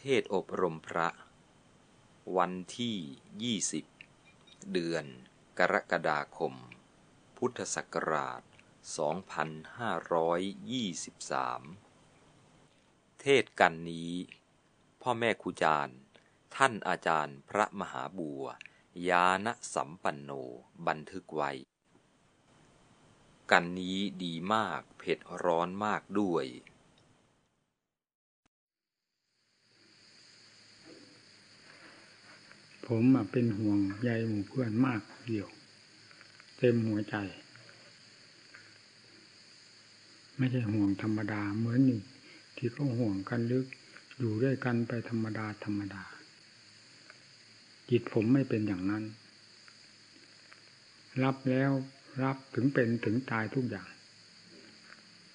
เทศอบรมพระ วันที่ 20 เดือน กรกฎาคม พุทธศักราช 2523 เทศกันนี้ พ่อแม่ครูจารย์ ท่านอาจารย์พระมหาบัว ยานสัมปันโน บันทึกไว้ กันนี้ดีมากเผ็ดร้อนมากด้วย ผมเป็นห่วงใยหมู่เพื่อนมากเดียว เต็มหัวใจ ไม่ใช่ห่วงธรรมดาเหมือนหนึ่งที่เขาห่วงกันลึกอยู่ด้วยกันไปธรรมดาธรรมดา จิตผมไม่เป็นอย่างนั้น รับแล้วรับถึงเป็นถึงตายทุกอย่าง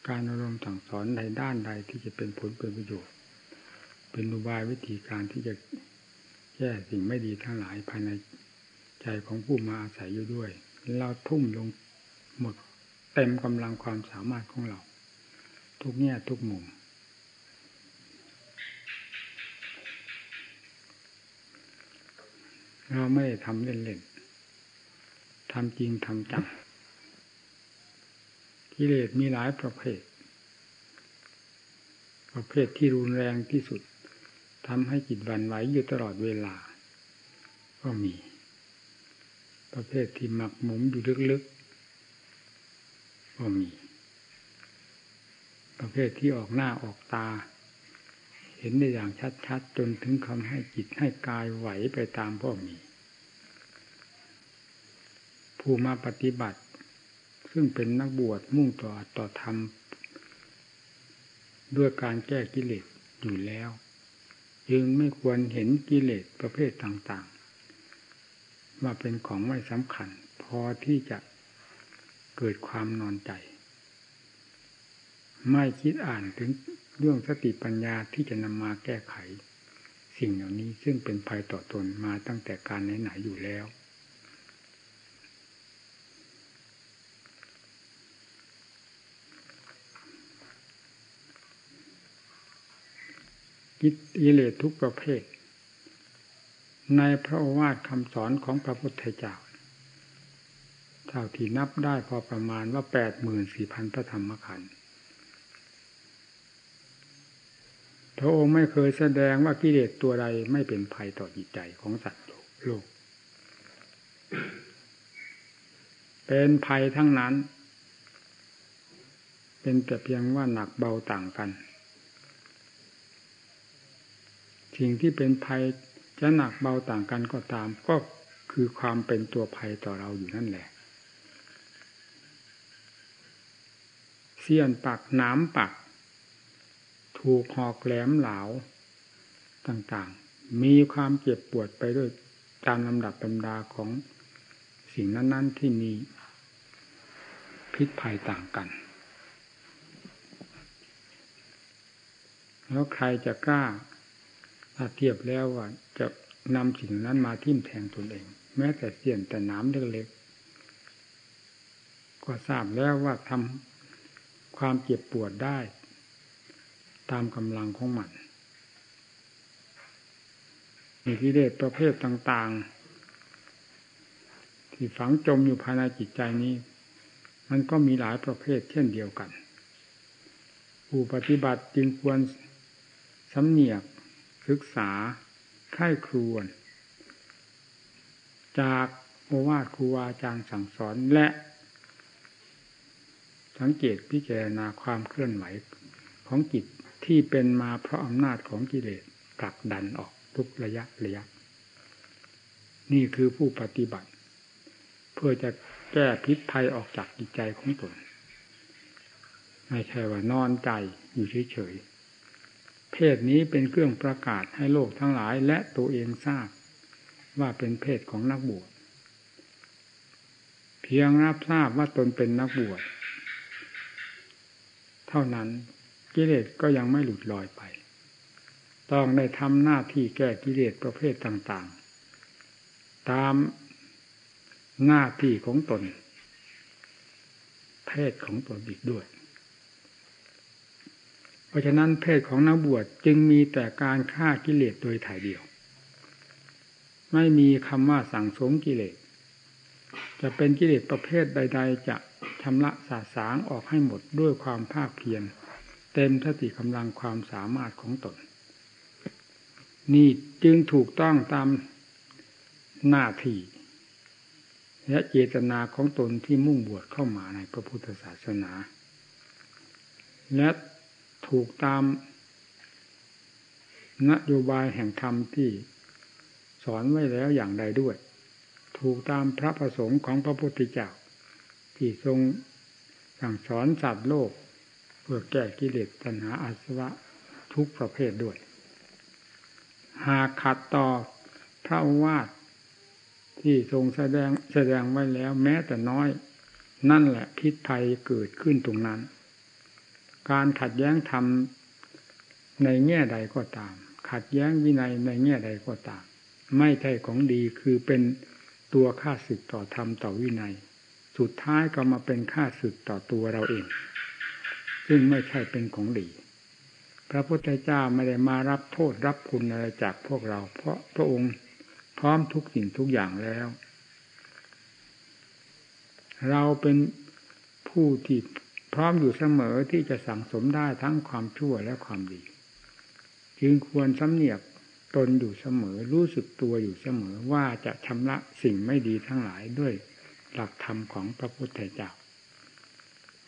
การอารมณ์สั่งสอนในด้านใดที่จะเป็นผลเป็นประโยชน์ เป็นอุบายวิธีการที่จะ แก้สิ่งไม่ดีทั้งหลายภายในใจของผู้มาอาศัยอยู่ด้วย เราทุ่มลงหมดเต็มกำลังความสามารถของเรา ทุกแง่ทุกมุมเราไม่ได้ทำเล่นๆ ทำจริงทำจังกิเลสมีหลายประเภท ประเภทที่รุนแรงที่สุด ทำให้จิตวันไหวอยู่ตลอดเวลา ก็มี ประเภทที่หมักหมมอยู่ลึกๆ ก็มี ประเภทที่ออกหน้าออกตา เห็นได้อย่างชัดๆ จนถึงคำให้จิตให้กายไหวไปตามก็มี ผู้มาปฏิบัติ ซึ่งเป็นนักบวชมุ่งต่อต่อธรรม ด้วยการแก้กิเลสอยู่แล้ว จึงไม่ควรเห็นกิเลสประเภทต่างๆ ว่าเป็นของไม่สำคัญ พอที่จะเกิดความนอนใจ ไม่คิดอ่านถึงเรื่องสติปัญญาที่จะนำมาแก้ไข สิ่งเหล่านี้ซึ่งเป็นภัยต่อตนมาตั้งแต่การไหนๆอยู่แล้ว กิเลสทุกประเภท ในพระวาทคำสอนของพระพุทธเจ้าเท่าที่นับได้พอประมาณว่าแปดหมื่นสี่พันพระธรรมขันธ์พระองค์ไม่เคยแสดงว่ากิเลสตัวใดไม่เป็นภัยต่อจิตใจของสัตว์โลก เป็นภัยทั้งนั้น เป็นแต่เพียงว่าหนักเบาต่างกัน สิ่งที่เป็นภัยจะหนักเบาต่างกันก็ตาม ก็คือความเป็นตัวภัยต่อเราอยู่นั่นแหละเสี้ยนปักน้ำปัก ถูกหอกแหลมเหลาต่างๆ มีความเจ็บปวดไปด้วยตามลำดับตำดาของสิ่งนั้น ๆ ที่มีพิษภัยต่างกัน แล้วใครจะกล้า ถ้าเทียบแล้วว่าจะนำสิ่งนั้นมาทิ่มแทงตนเอง แม้แต่เสียนแต่น้ำเล็กๆก็ทราบแล้วว่าทำความเจ็บปวดได้ ตามกำลังของมันมีกิเลสประเภทต่างๆ ที่ฝังจมอยู่ภายในจิตใจนี้ มันก็มีหลายประเภทเช่นเดียวกัน ผู้ปฏิบัติจึงควรสำเนียก ศึกษาไข้ครวน จากโอวาทครูอาจารย์สั่งสอนและ สังเกตพิจารณาความเคลื่อนไหวของจิตที่เป็นมาเพราะอำนาจของกิเลสผลักดันออกทุกระยะระยะ นี่คือผู้ปฏิบัติ เพื่อจะแก้พิษภัยออกจากจิตใจของตน ไม่ใช่ว่านอนใจอยู่เฉยๆ เพศนี้เป็นเครื่องประกาศให้โลกทั้งหลายและตัวเองทราบ ว่าเป็นเพศของนักบวชเพียงรับทราบว่าตนเป็นนักบวชเท่านั้นกิเลสก็ยังไม่หลุดลอยไป ต้องได้ทำหน้าที่แก้กิเลสประเภทต่างๆ ตามหน้าที่ของตน เพศของตนอีกด้วย ราะฉะนั้นเพศของนักบวชจึงมีแต่การฆ่ากิเลสโดยถ่ายเดียว ไม่มีคำว่าสั่งสมกิเลส จะเป็นกิเลสประเภทใด ๆ จะชำระสาสางออกให้หมดด้วยความภาคเพียรเต็มทติกำลังความสามารถของตน นี่จึงถูกต้องตามหน้าที่และเจตนาของตนที่มุ่งบวชเข้ามาในพระพุทธศาสนา และ ถูกตามนโยบายแห่งธรรมที่สอนไว้แล้วอย่างใดด้วย ถูกตามพระประสงค์ของพระพุทธเจ้าที่ทรงสั่งสอนสัตว์โลก เพื่อแก้กิเลสตัณหาอาสวะทุกประเภทด้วย หากขัดต่อพระวาทที่ทรงแสดงแสดงไว้แล้วแม้แต่น้อย นั่นแหละพิษภัยเกิดขึ้นตรงนั้น การขัดแย้งธรรมในแง่ใดก็ตาม ขัดแย้งวินัยในแง่ใดก็ตาม ไม่ใช่ของดีคือเป็นตัวค่าศึกต่อธรรมต่อวินัย สุดท้ายก็มาเป็นค่าศึกต่อตัวเราเอง ซึ่งไม่ใช่เป็นของดี พระพุทธเจ้าไม่ได้มารับโทษรับคุณอะไรจากพวกเรา เพราะพระองค์พร้อมทุกสิ่งทุกอย่างแล้ว เราเป็นผู้ที่ พร้อมอยู่เสมอที่จะสั่งสมได้ทั้งความชั่วและความดี จึงควรสำเนียกตนอยู่เสมอ รู้สึกตัวอยู่เสมอว่าจะชำระสิ่งไม่ดีทั้งหลายด้วยหลักธรรมของพระพุทธเจ้า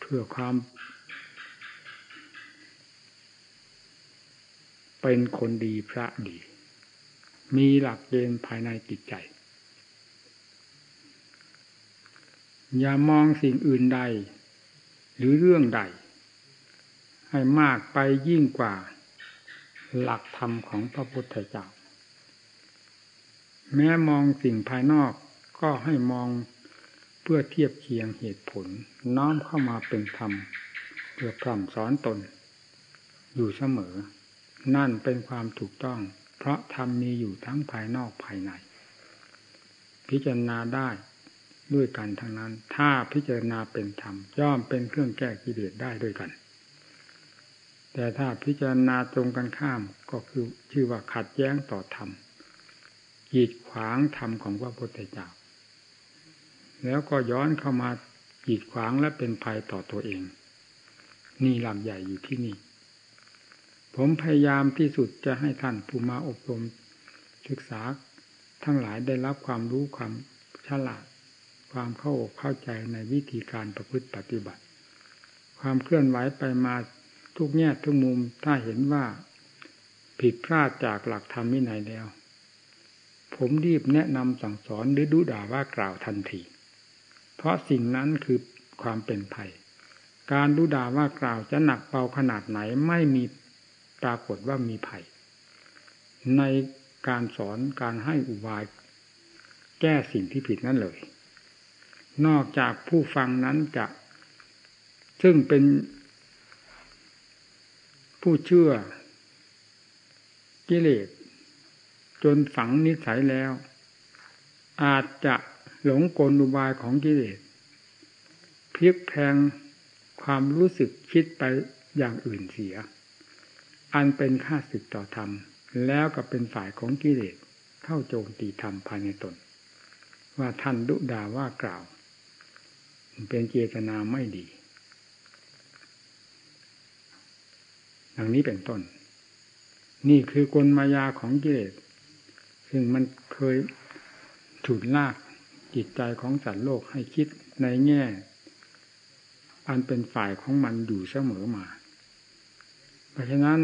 เพื่อความ เป็นคนดีพระดี มีหลักเกณฑ์ภายในจิตใจ อย่ามองสิ่งอื่นใด หรือเรื่องใด ให้มากไปยิ่งกว่า หลักธรรมของพระพุทธเจ้า แม้มองสิ่งภายนอกก็ให้มองเพื่อเทียบเคียงเหตุผล น้อมเข้ามาเป็นธรรม เพื่อพร่ำสอนตน อยู่เสมอ นั่นเป็นความถูกต้อง เพราะธรรมมีอยู่ทั้งภายนอกภายใน พิจารณาได้ ด้วยกันทั้งนั้น ถ้าพิจารณาเป็นธรรมย่อมเป็นเครื่องแก้กิเลสได้ด้วยกัน แต่ถ้าพิจารณาตรงกันข้ามก็คือชื่อว่าขัดแย้งต่อธรรมกีดขวางธรรมของพระพุทธเจ้า แล้วก็ย้อนเข้ามากีดขวางและเป็นภัยต่อตัวเอง นี่ลักใหญ่อยู่ที่นี่ ผมพยายามที่สุดจะให้ท่านผู้มาอบรมศึกษาทั้งหลายได้รับความรู้ความฉลาด ความเข้าอกเข้าใจในวิธีการประพฤติปฏิบัติ ความเคลื่อนไหวไปมาทุกแง่ทุกมุมถ้าเห็นว่าผิดพลาดจากหลักธรรมวินัยแล้ว ผมรีบแนะนำสั่งสอนหรือดูด่าว่ากล่าวทันที เพราะสิ่งนั้นคือความเป็นภัย การดูด่าว่ากล่าวจะหนักเบาขนาดไหนไม่มีปรากฏว่ามีภัย ในการสอนการให้อุบาย แก้สิ่งที่ผิดนั่นเลย นอกจากผู้ฟังนั้นจะ ซึ่งเป็นผู้เชื่อ กิเลสจนฝังนิสัยแล้ว อาจจะหลงกลอุบายของกิเลสพลิกแพงความรู้สึกคิดไปอย่างอื่นเสีย อันเป็นค่าศึกต่อธรรม แล้วก็เป็นฝ่ายของกิเลสเข้าโจมตีธรรมภายในตน ว่าท่านดุดาว่ากล่าว เป็นเจตนาไม่ดีอย่างนี้เป็นต้น นี่คือกลมายาของกิเลสซึ่งมันเคยฉุดลากจิตใจของสัตว์โลกให้คิดในแง่ อันเป็นฝ่ายของมันอยู่เสมอมา เพราะฉะนั้น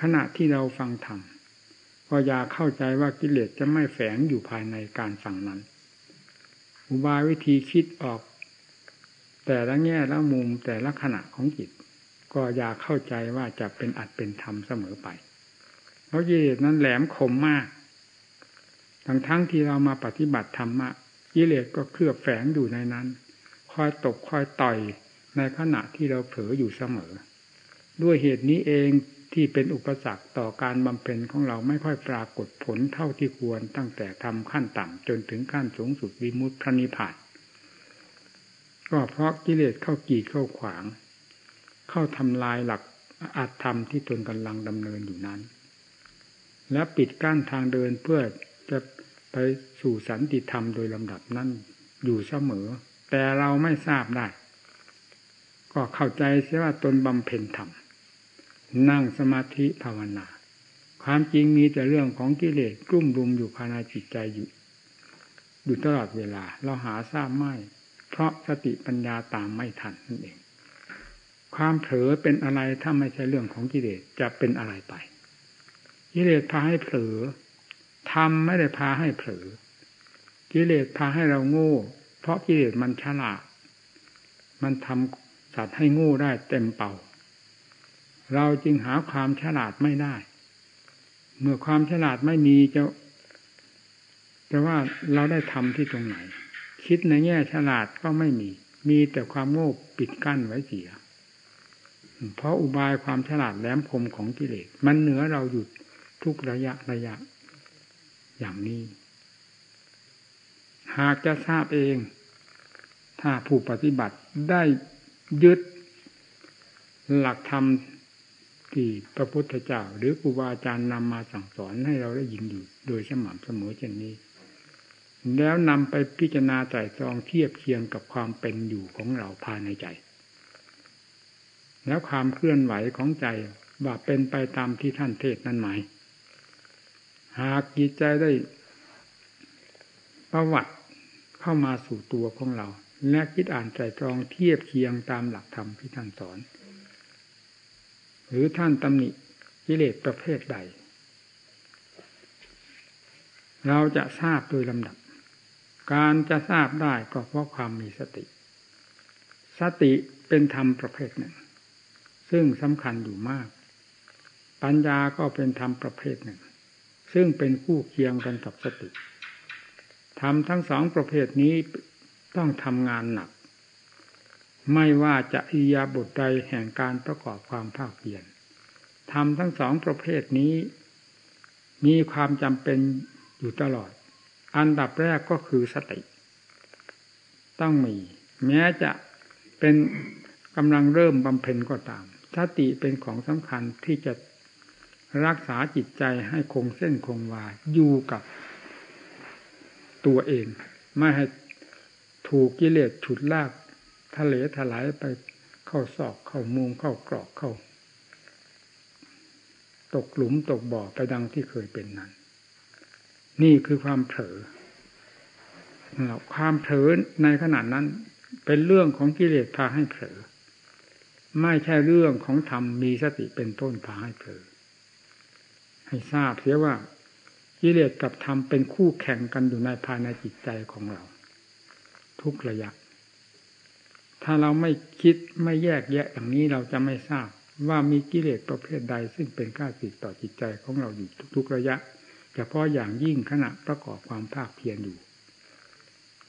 ขณะที่เราฟังธรรมก็อย่าเข้าใจว่ากิเลสจะไม่แฝงอยู่ภายในการฟังนั้น อุบายวิธีคิดออก แต่ละแง่ละมุมแต่ละขณะของจิต ก็อย่าเข้าใจว่าจะเป็นอัดเป็นธรรมเสมอไป เพราะกิเลสนั้นแหลมคมมาก ทั้งทั้งที่เรามาปฏิบัติธรรมะกิเลสก็เคลือบแฝงอยู่ในนั้น คอยตกคอยต่อยในขณะที่เราเผลออยู่เสมอ ด้วยเหตุนี้เองที่เป็นอุปสรรคต่อการบำเพ็ญของเราไม่ค่อยปรากฏผลเท่าที่ควรตั้งแต่ทำขั้นต่ำจนถึงขั้นสูงสุดวิมุตติพระนิพพาน ก็เพราะกิเลสเข้ากีดเข้าขวาง เข้าทำลายหลักอัตธรรมที่ตนกำลังดำเนินอยู่นั้น และปิดกั้นทางเดินเพื่อจะไปสู่สันติธรรมโดยลำดับนั้นอยู่เสมอ แต่เราไม่ทราบได้ ก็เข้าใจเสียว่าตนบำเพ็ญธรรม นั่งสมาธิภาวนา ความจริงมีแต่เรื่องของกิเลสกลุ่มรุมอยู่ภายในจิตใจอยู่อยู่ตลอดเวลา เราหาทราบไม่ เพราะสติปัญญาตามไม่ทันนั่นเอง ความเผลอเป็นอะไรถ้าไม่ใช่เรื่องของกิเลสจะเป็นอะไรไป กิเลสพาให้เผลอทำไม่ได้พาให้เผลอ กิเลสพาให้เราโง่ เพราะกิเลสมันฉลาด มันทำสัตว์ให้โง่ได้เต็มเป่า เราจึงหาความฉลาดไม่ได้ เมื่อความฉลาดไม่มีจะจะว่าเราได้ทำที่ตรงไหน คิดในแง่ฉลาดก็ไม่มี มีแต่ความโง่ปิดกั้นไว้เสีย เพราะอุบายความฉลาดแหลมคมของกิเลสมันเหนือเราอยู่ทุกระยะระยะ อย่างนี้ หากจะทราบเอง ถ้าผู้ปฏิบัติได้ยึดหลักธรรมที่พระพุทธเจ้า หรือครูบาอาจารย์นำมาสั่งสอนให้เราได้ยินอยู่โดยสม่ำเสมอเช่นนี้ แล้วนำไปพิจารณาใจจองเทียบเคียงกับความเป็นอยู่ของเราภายในใจ แล้วความเคลื่อนไหวของใจว่าเป็นไปตามที่ท่านเทศนั้นไหม หากจิตใจได้ประวัติเข้ามาสู่ตัวของเรา และคิดอ่านใจตรองเทียบเคียงตามหลักธรรมที่ท่านสอน หรือท่านตำหนิกิเลสประเภทใด เราจะทราบโดยลำดับ การจะทราบได้ก็เพราะความมีสติ สติเป็นธรรมประเภทหนึ่ง ซึ่งสำคัญอยู่มาก ปัญญาก็เป็นธรรมประเภทหนึ่ง ซึ่งเป็นคู่เคียงกันกับสติทำทั้งสองประเภทนี้ต้องทำงานหนัก ไม่ว่าจะอิยาบทใดแห่งการประกอบความภาคเพียรทำทั้งสองประเภทนี้ มีความจำเป็นอยู่ตลอด อันดับแรกก็คือสติ ต้องมี แม้จะเป็นกำลังเริ่มบำเพ็ญก็ตามสติเป็นของสำคัญที่จะรักษาจิตใจให้คงเส้นคงวาอยู่กับตัวเอง ไม่ให้ถูกกิเลสฉุดลากทะเลถลายไปเข้าศอกเข้ามุงเข้ากรอกเข้า ตกหลุมตกบ่อไปดังที่เคยเป็นนั้น นี่คือความเผลอความเผลอในขณะนั้น เป็นเรื่องของกิเลสพาให้เผลอไม่ใช่เรื่องของธรรมมีสติเป็นต้นพาให้เผลอให้ทราบเสียว่ากิเลสกับธรรมเป็นคู่แข่งกันอยู่ในภายในจิตใจของเรา ทุกระยะ ถ้าเราไม่คิดไม่แยกแยะอย่างนี้เราจะไม่ทราบว่ามีกิเลสประเภทใด ซึ่งเป็นข้าศึกต่อจิตใจของเราอยู่ทุกๆระยะ เฉพาะอย่างยิ่งขณะประกอบความภาคเพียรอยู่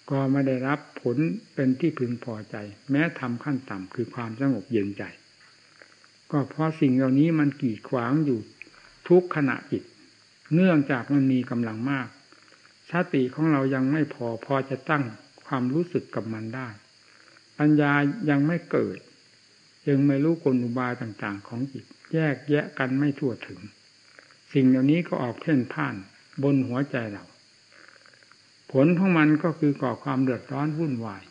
ก็ไม่ได้รับผลเป็นที่พึงพอใจ แม้ทำขั้นต่ำคือความสงบเย็นใจ ก็เพราะสิ่งเหล่านี้มันกีดขวางอยู่ทุกขณะจิต เนื่องจากมันมีกำลังมากสติของเรายังไม่พอพอจะตั้งความรู้สึกกับมันได้ ปัญญายังไม่เกิด ยังไม่รู้กลอุบายต่างๆของจิต แยกแยะกันไม่ทั่วถึง สิ่งเหล่านี้ก็ออกเพ่นพ่านบนหัวใจเรา ผลของมันก็คือก่อความเดือดร้อนวุ่นวาย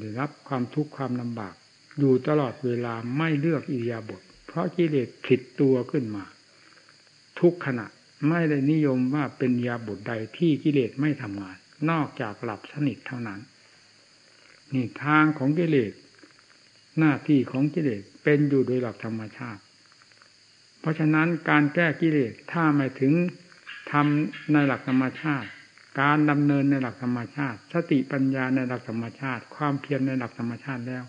ได้รับความทุกข์ความลำบาก อยู่ตลอดเวลาไม่เลือกอิริยาบถเพราะกิเลสผิดตัวขึ้นมา ทุกขณะไม่ได้นิยมว่าเป็นยาบุตรใดที่กิเลสไม่ทำงาน นอกจากหลับสนิทเท่านั้น นี่ทางของกิเลสหน้าที่ของกิเลสเป็นอยู่โดยหลักธรรมชาติ เพราะฉะนั้นการแก้กิเลสถ้าไม่ถึงทำในหลักธรรมชาติ การดำเนินในหลักธรรมชาติ สติปัญญาในหลักธรรมชาติ ความเพียรในหลักธรรมชาติแล้ว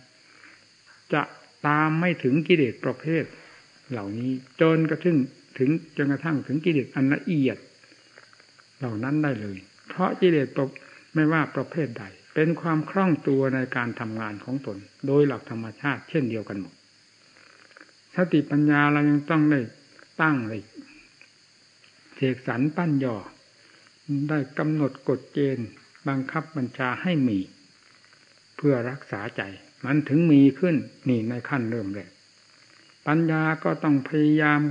จะตามไม่ถึงกิเลสประเภท เหล่านี้จนกระทั่งถึงจนกระทั่งถึงกิเลสอันละเอียด เหล่านั้นได้เลย เพราะกิเลสไม่ว่าประเภทใด เป็นความคล่องตัวในการทำงานของตน โดยหลักธรรมชาติเช่นเดียวกันหมด สติปัญญาเรายังต้องได้ตั้งเลยเสกสรรปั้นย่อได้กำหนดกฎเกณฑ์บังคับบัญชาให้มี เพื่อรักษาใจ มันถึงมีขึ้นนี่ในขั้นเริ่มแรกปัญญาก็ต้องพยายาม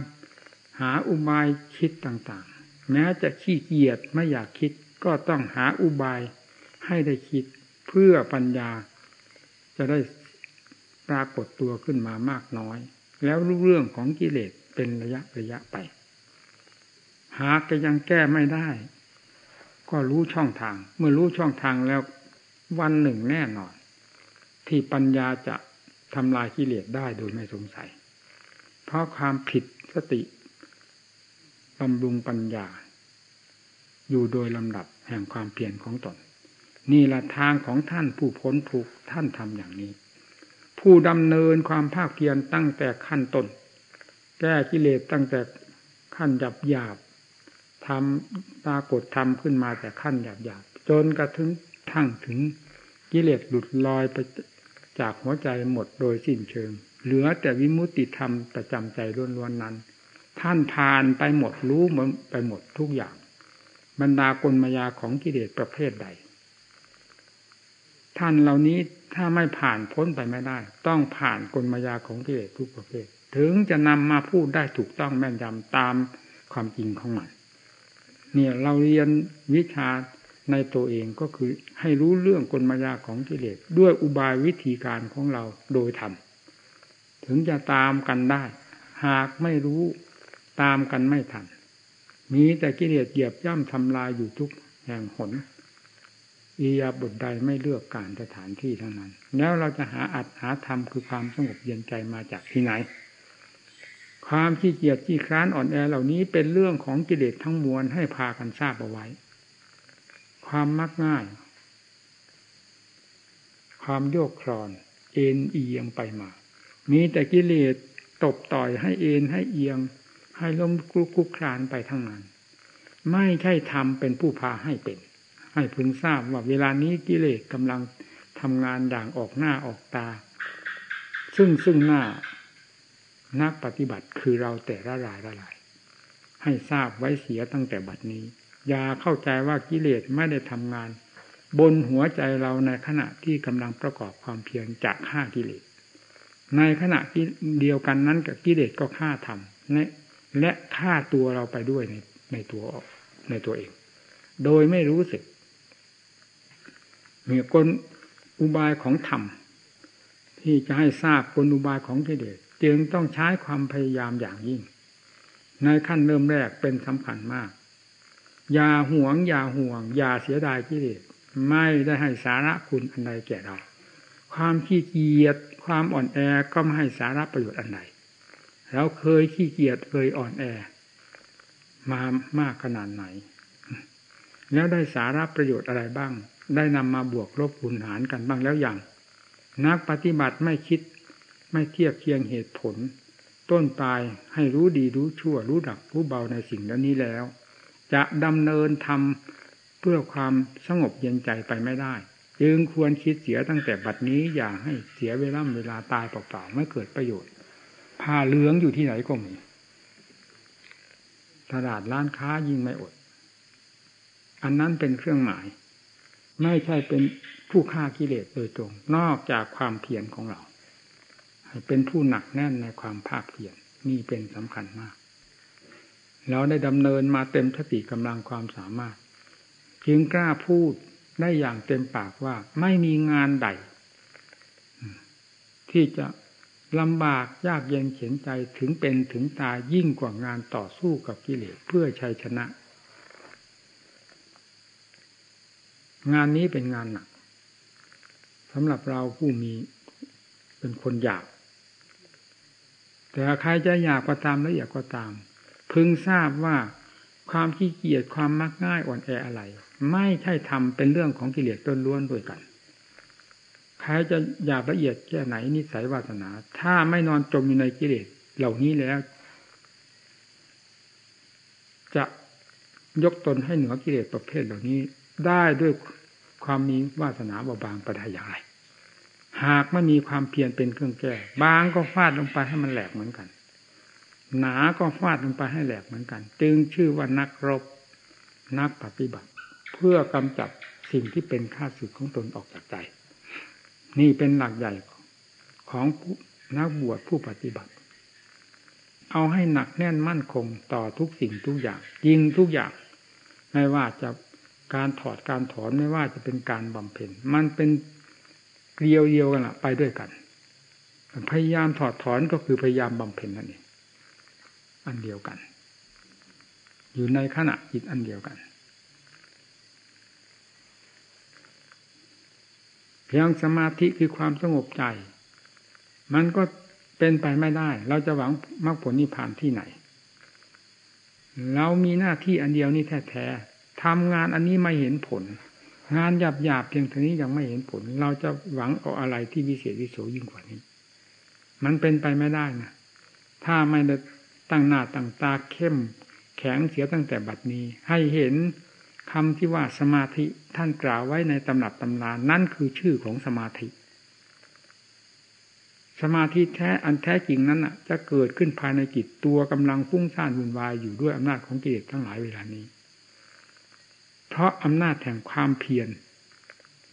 หาอุบายคิดต่างๆ แม้จะขี้เกียจไม่อยากคิด ก็ต้องหาอุบายให้ได้คิด เพื่อปัญญาจะได้ปรากฏตัวขึ้นมามากน้อย แล้วรู้เรื่องของกิเลสเป็นระยะระยะไป หากจะยังแก้ไม่ได้ ก็รู้ช่องทาง เมื่อรู้ช่องทางแล้ววันหนึ่งแน่นอน ที่ปัญญาจะทำลายกิเลสได้โดยไม่สงสัย เพราะความผิดสติบำรุงปัญญา อยู่โดยลำดับแห่งความเปลี่ยนของตน นี่ละทางของท่านผู้พ้นทุกท่านทำอย่างนี้ ผู้ดำเนินความภาคเพียรตั้งแต่ขั้นต้นแก้กิเลสตั้งแต่ขั้นหยาบหยาบทำปรากฏทำขึ้นมาแต่ขั้นหยาบหยาบจนกระทั่งทั้งถึงกิเลสหลุดลอยไปจากหัวใจหมดโดยสิ้นเชิง เหลือแต่วิมุตติธรรมประจำใจล้วนๆนั้น ท่านผ่านไปหมดรู้ไปหมดทุกอย่าง บรรดากลมายาของกิเลสประเภทใด ท่านเหล่านี้ถ้าไม่ผ่านพ้นไปไม่ได้ ต้องผ่านกลมายาของกิเลสทุกประเภท ถึงจะนำมาพูดได้ถูกต้องแม่นยำตามความจริงของมันเนี่ยเราเรียนวิชาในตัวเองก็คือให้รู้เรื่องกลมายาของกิเลสด้วยอุบายวิธีการของเราโดยธรรมถึงจะตามกันได้ หากไม่รู้ตามกันไม่ทัน มีแต่กิเลสเหยียบย่ำทำลายอยู่ทุกแห่งหน อียาบทใดไม่เลือกการสถานที่เท่านั้น แล้วเราจะหาอัดหาธรรมคือความสงบเย็นใจมาจากที่ไหน ความขี้เกียจขี้คร้านอ่อนแอเหล่านี้เป็นเรื่องของกิเลสทั้งมวลให้พากันทราบเอาไว้ ความมักง่าย ความโยกคลอน เอ็นเอียงไปมา มีแต่กิเลสตบต่อยให้เอ็นให้เอียง ให้ล้มกลุกคลานไปทั้งนั้น ไม่ใช่ทำเป็นผู้พาให้เป็น ให้พึงทราบว่าเวลานี้กิเลสกำลังทำงานอย่างออกหน้าออกตา ซึ่งซึ่งหน้านักปฏิบัติคือเราแต่ละรายละลาย ให้ทราบไว้เสียตั้งแต่บัดนี้ อย่าเข้าใจว่ากิเลสไม่ได้ทำงาน บนหัวใจเราในขณะที่กำลังประกอบความเพียรจากฆ่ากิเลส ในขณะที่เดียวกันนั้นกับกิเลสก็ฆ่าทำและและฆ่าตัวเราไปด้วยในในตัวในตัวเอง โดยไม่รู้สึก มีกลอุบายของธรรมที่จะให้ทราบกลอุบายของกิเลสจึงต้องใช้ความพยายามอย่างยิ่ง ในขั้นเริ่มแรกเป็นสำคัญมาก อย่าห่วง อย่าห่วง อย่าเสียดายกิเลสไม่ได้ให้สาระคุณอันใดแก่เรา ความขี้เกียจความอ่อนแอก็ไม่ให้สาระประโยชน์อันใดเราเคยขี้เกียจเคยอ่อนแอ มามากขนาดไหน แล้วได้สาระประโยชน์อะไรบ้าง ได้นำมาบวกลบคูณหารกันบ้างแล้วอย่าง นักปฏิบัติไม่คิด ไม่เทียบเคียงเหตุผล ต้นปลายให้รู้ดีรู้ชั่ว รู้ดักรู้เบาในสิ่งเหล่านี้แล้ว จะดำเนินทำเพื่อความสงบเย็นใจไปไม่ได้ จึงควรคิดเสียตั้งแต่บัดนี้อย่าให้เสียเวลาเวลาตายเปล่าๆไม่เกิดประโยชน์ผ้าเหลืองอยู่ที่ไหนก็มีตลาดร้านค้ายิ่งไม่อด อันนั้นเป็นเครื่องหมาย ไม่ใช่เป็นผู้ฆ่ากิเลสโดยตรง นอกจากความเพียรของเรา เป็นผู้หนักแน่นในความภาคเพียรนี่เป็นสำคัญมาก เราได้ดำเนินมาเต็มสติกำลังความสามารถ จึงกล้าพูดได้อย่างเต็มปากว่าไม่มีงานใด ที่จะลำบากยากเย็นเขียนใจถึงเป็นถึงตายยิ่งกว่างานต่อสู้กับกิเลสเพื่อชัยชนะ งานนี้เป็นงานหนักสำหรับเราผู้มีเป็นคนอยากแต่ใครจะอยากก็ตามแล้วอยากก็ตาม พึงทราบว่าความขี้เกียจความมักง่ายอ่อนแออะไร ไม่ใช่ทำเป็นเรื่องของกิเลสต้นล้วนด้วยกันใครจะอยากละเอียดแค่ไหนนิสัยวาสนา ถ้าไม่นอนจมอยู่ในกิเลสเหล่านี้แล้ว จะยกตนให้เหนือกิเลสประเภทเหล่านี้ ได้ด้วยความมีวาสนาเบาบางประทายายหากไม่มีความเพียรเป็นเครื่องแก้บางก็ฟาดลงไปให้มันแหลกเหมือนกัน หนาก็ฟาดลงไปให้แหลกเหมือนกัน จึงชื่อว่านักรบนักปฏิบัติ เพื่อกำจัดสิ่งที่เป็นข้าศึกของตนออกจากใจ นี่เป็นหลักใหญ่ของนักบวชผู้ปฏิบัติ เอาให้หนักแน่นมั่นคงต่อทุกสิ่งทุกอย่างยิงทุกอย่าง ไม่ว่าจะ การถอดการถอนไม่ว่าจะเป็นการบำเพ็ญมันเป็นเกลียวเดียวกันละไปด้วยกัน พยายามถอดถอนก็คือพยายามบำเพ็ญนั่นเองอันเดียวกัน อยู่ในขณะจิตอันเดียวกัน เพียงสมาธิคือความสงบใจ มันก็เป็นไปไม่ได้ เราจะหวังมรรคผลนิพพานที่ไหน เรามีหน้าที่อันเดียวนี่แท้ๆ ทำงานอันนี้ไม่เห็นผล งานหยาบๆเพียงเท่านี้ยังไม่เห็นผล เราจะหวังเอาอะไรที่วิเศษวิโสยิ่งกว่านี้ มันเป็นไปไม่ได้นะถ้าไม่ได้ตั้งหน้าตั้งตาเข้ม แข็งเสียตั้งแต่บัดนี้ ให้เห็นคำที่ว่าสมาธิท่านกล่าวไว้ในตำรับตำรานั่นคือชื่อของสมาธิ สมาธิแท้อันแท้จริงนั้นะจะเกิดขึ้นภายในจิตตัวกำลังฟุ้งซ่านวุ่นวายอยู่ด้วยอำนาจของกิเลสทั้งหลายเวลานี้ เพราะอำนาจแห่งความเพียร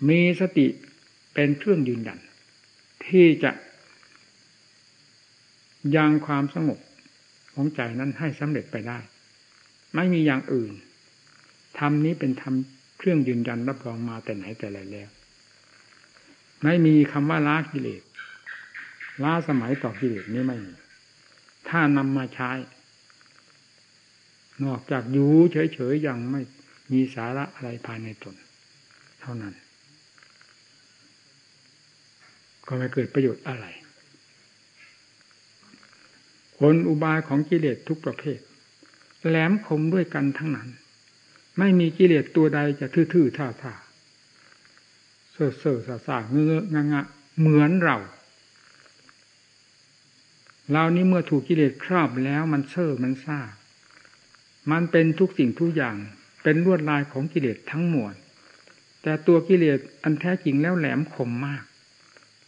มีสติเป็นเครื่องยืนยัน ที่จะยังความสงบของใจนั้นให้สำเร็จไปได้ ไม่มีอย่างอื่นธรรมนี้เป็นธรรมเครื่องยืนยันรับรองมาแต่ไหนแต่ไรแล้ว ไม่มีคำว่าละกิเลสล้าสมัยต่อกิเลสนี้ไม่มีถ้านำมาใช้ นอกจากอยู่เฉยๆยังไม่ มีสาระอะไรภายในตน เท่านั้น ก็ไม่เกิดประโยชน์อะไรคนอุบายของกิเลสทุกประเภท แหลมคมด้วยกันทั้งนั้น ไม่มีกิเลสตัวใดจะทื่อๆท่าๆเซ่อเซ่อสาๆเงื้องะงะเหมือนเราเรานี้เมื่อถูกกิเลสครอบแล้วมันเซ่อมันซ่ามันเป็นทุกสิ่งทุกอย่าง เป็นลวดลายของกิเลสทั้งมวลแต่ตัวกิเลสอันแท้จริงแล้วแหลมคมมาก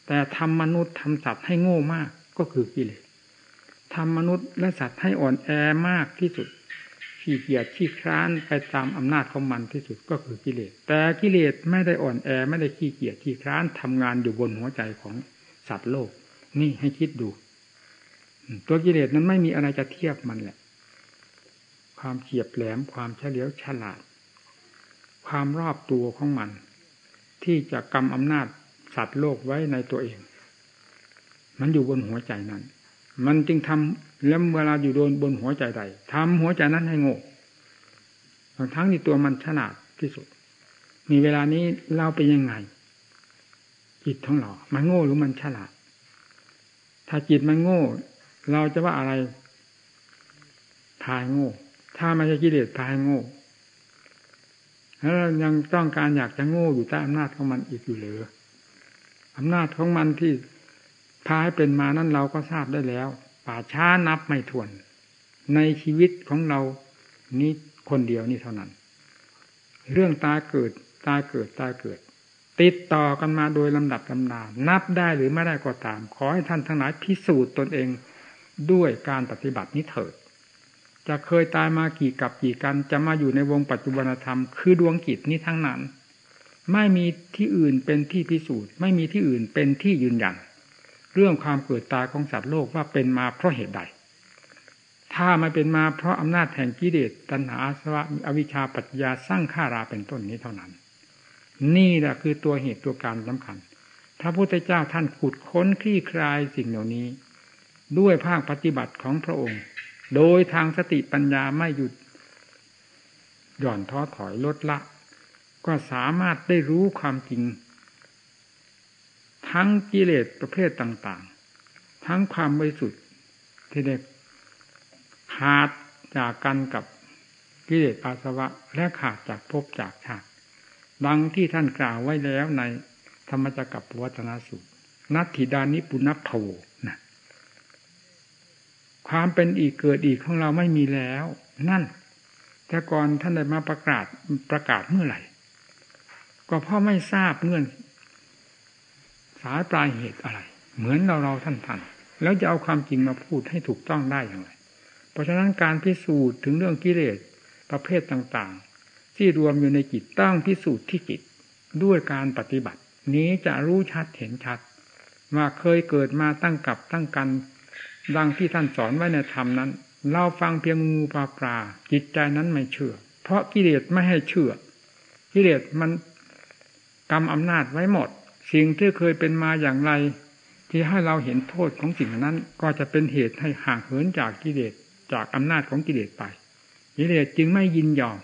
แต่ทำมนุษย์ทำสัตว์ให้โง่มากก็คือกิเลสทำมนุษย์และสัตว์ให้อ่อนแอมากที่สุดขี้เกียจขี้คร้านไปตามอำนาจของมันที่สุดก็คือกิเลส แต่กิเลสไม่ได้อ่อนแอไม่ได้ขี้เกียจขี้คร้านทำงานอยู่บนหัวใจของสัตว์โลก นี่ให้คิดดู ตัวกิเลสนั้นไม่มีอะไรจะเทียบมันแหละ ความเฉียบแหลมความเฉลียวฉลาด ความรอบตัวของมัน ที่จะกำอำนาจสัตว์โลกไว้ในตัวเอง มันอยู่บนหัวใจนั้น มันจึงทำแล้วเวลาอยู่โดนบนหัวใจใดทำหัวใจนั้นให้โง่ทั้งที่ตัวมันฉลาดที่สุด มีเวลานี้เราเป็นยังไง จิตทั้งหล่อมันโง่หรือมันฉลาด ถ้าจิตมันโง่ เราจะว่าอะไรพายโง่ ถ้าไม่ใช่กิเลสพายโง่แล้วเรายังต้องการอยากจะโง่อยู่ใต้อำนาจของมันอีกอยู่หรืออำนาจของมันที่พายเป็นมานั้นเราก็ทราบได้แล้ว ป่าช้านับไม่ถ้วน ในชีวิตของเรานี้คนเดียวนี่เท่านั้น เรื่องตาเกิดตาเกิดตาเกิด ติดต่อกันมาโดยลำดับลำนานับได้หรือไม่ได้ก็ตาม ขอให้ท่านทั้งหลายพิสูจน์ตนเองด้วยการปฏิบัตินี้เถิด จะเคยตายมากี่กับกี่กัน จะมาอยู่ในวงปัจจุบันธรรม คือดวงกิจนี้ทั้งนั้น ไม่มีที่อื่นเป็นที่พิสูจน์ ไม่มีที่อื่นเป็นที่ยืนยัน เรื่องความเกิดตายของสัตว์โลกว่าเป็นมาเพราะเหตุใด ถ้ามาเป็นมาเพราะอำนาจแห่งกิเลสตัณหาสวะอวิชชาปัจจยาสร้างข้าราเป็นต้นนี้เท่านั้น นี่แหละคือตัวเหตุตัวการสำคัญ พระพุทธเจ้าท่านขุดค้นคลี่คลายสิ่งเหล่านี้ ด้วยภาคปฏิบัติของพระองค์ โดยทางสติปัญญาไม่หยุด หย่อนท้อถอยลดละ ก็สามารถได้รู้ความจริง ทั้งกิเลสประเภทต่าง ๆ ทั้งความบริสุทธิ์ที่ได้ขาดจากกันกับกิเลสอาสวะ และขาดจากภพจากชาติดังที่ท่านกล่าวไว้แล้วในธรรมจักรปวัตนสูตรนัตถิดานิปุณพโทนะ ความเป็นอีกเกิดอีกของเราไม่มีแล้ว นั่น แต่ก่อนท่านได้มาประกาศประกาศเมื่อไหร่ ก็เพราะไม่ทราบเงื่อน สายปลายเหตุอะไร เหมือนเราเราท่านท่านแล้วจะเอาความจริงมาพูดให้ถูกต้องได้อย่างไร เพราะฉะนั้นการพิสูจน์ถึงเรื่องกิเลสประเภทต่างๆ ที่รวมอยู่ในจิตต้องพิสูจน์ที่จิตด้วยการปฏิบัติ นี้จะรู้ชัดเห็นชัดว่าเคยเกิดมาตั้งกับตั้งกัน ดังที่ท่านสอนไว้ในธรรมนั้น เราฟังเพียงงูปลาปลาจิตใจนั้นไม่เชื่อ เพราะกิเลสไม่ให้เชื่อ กิเลสมันกำอำนาจไว้หมด สิ่งที่เคยเป็นมาอย่างไร ที่ให้เราเห็นโทษของสิ่งนั้น ก็จะเป็นเหตุให้ห่างเหินจากกิเลสจากอำนาจของกิเลสไป กิเลสจึงไม่ยินยอม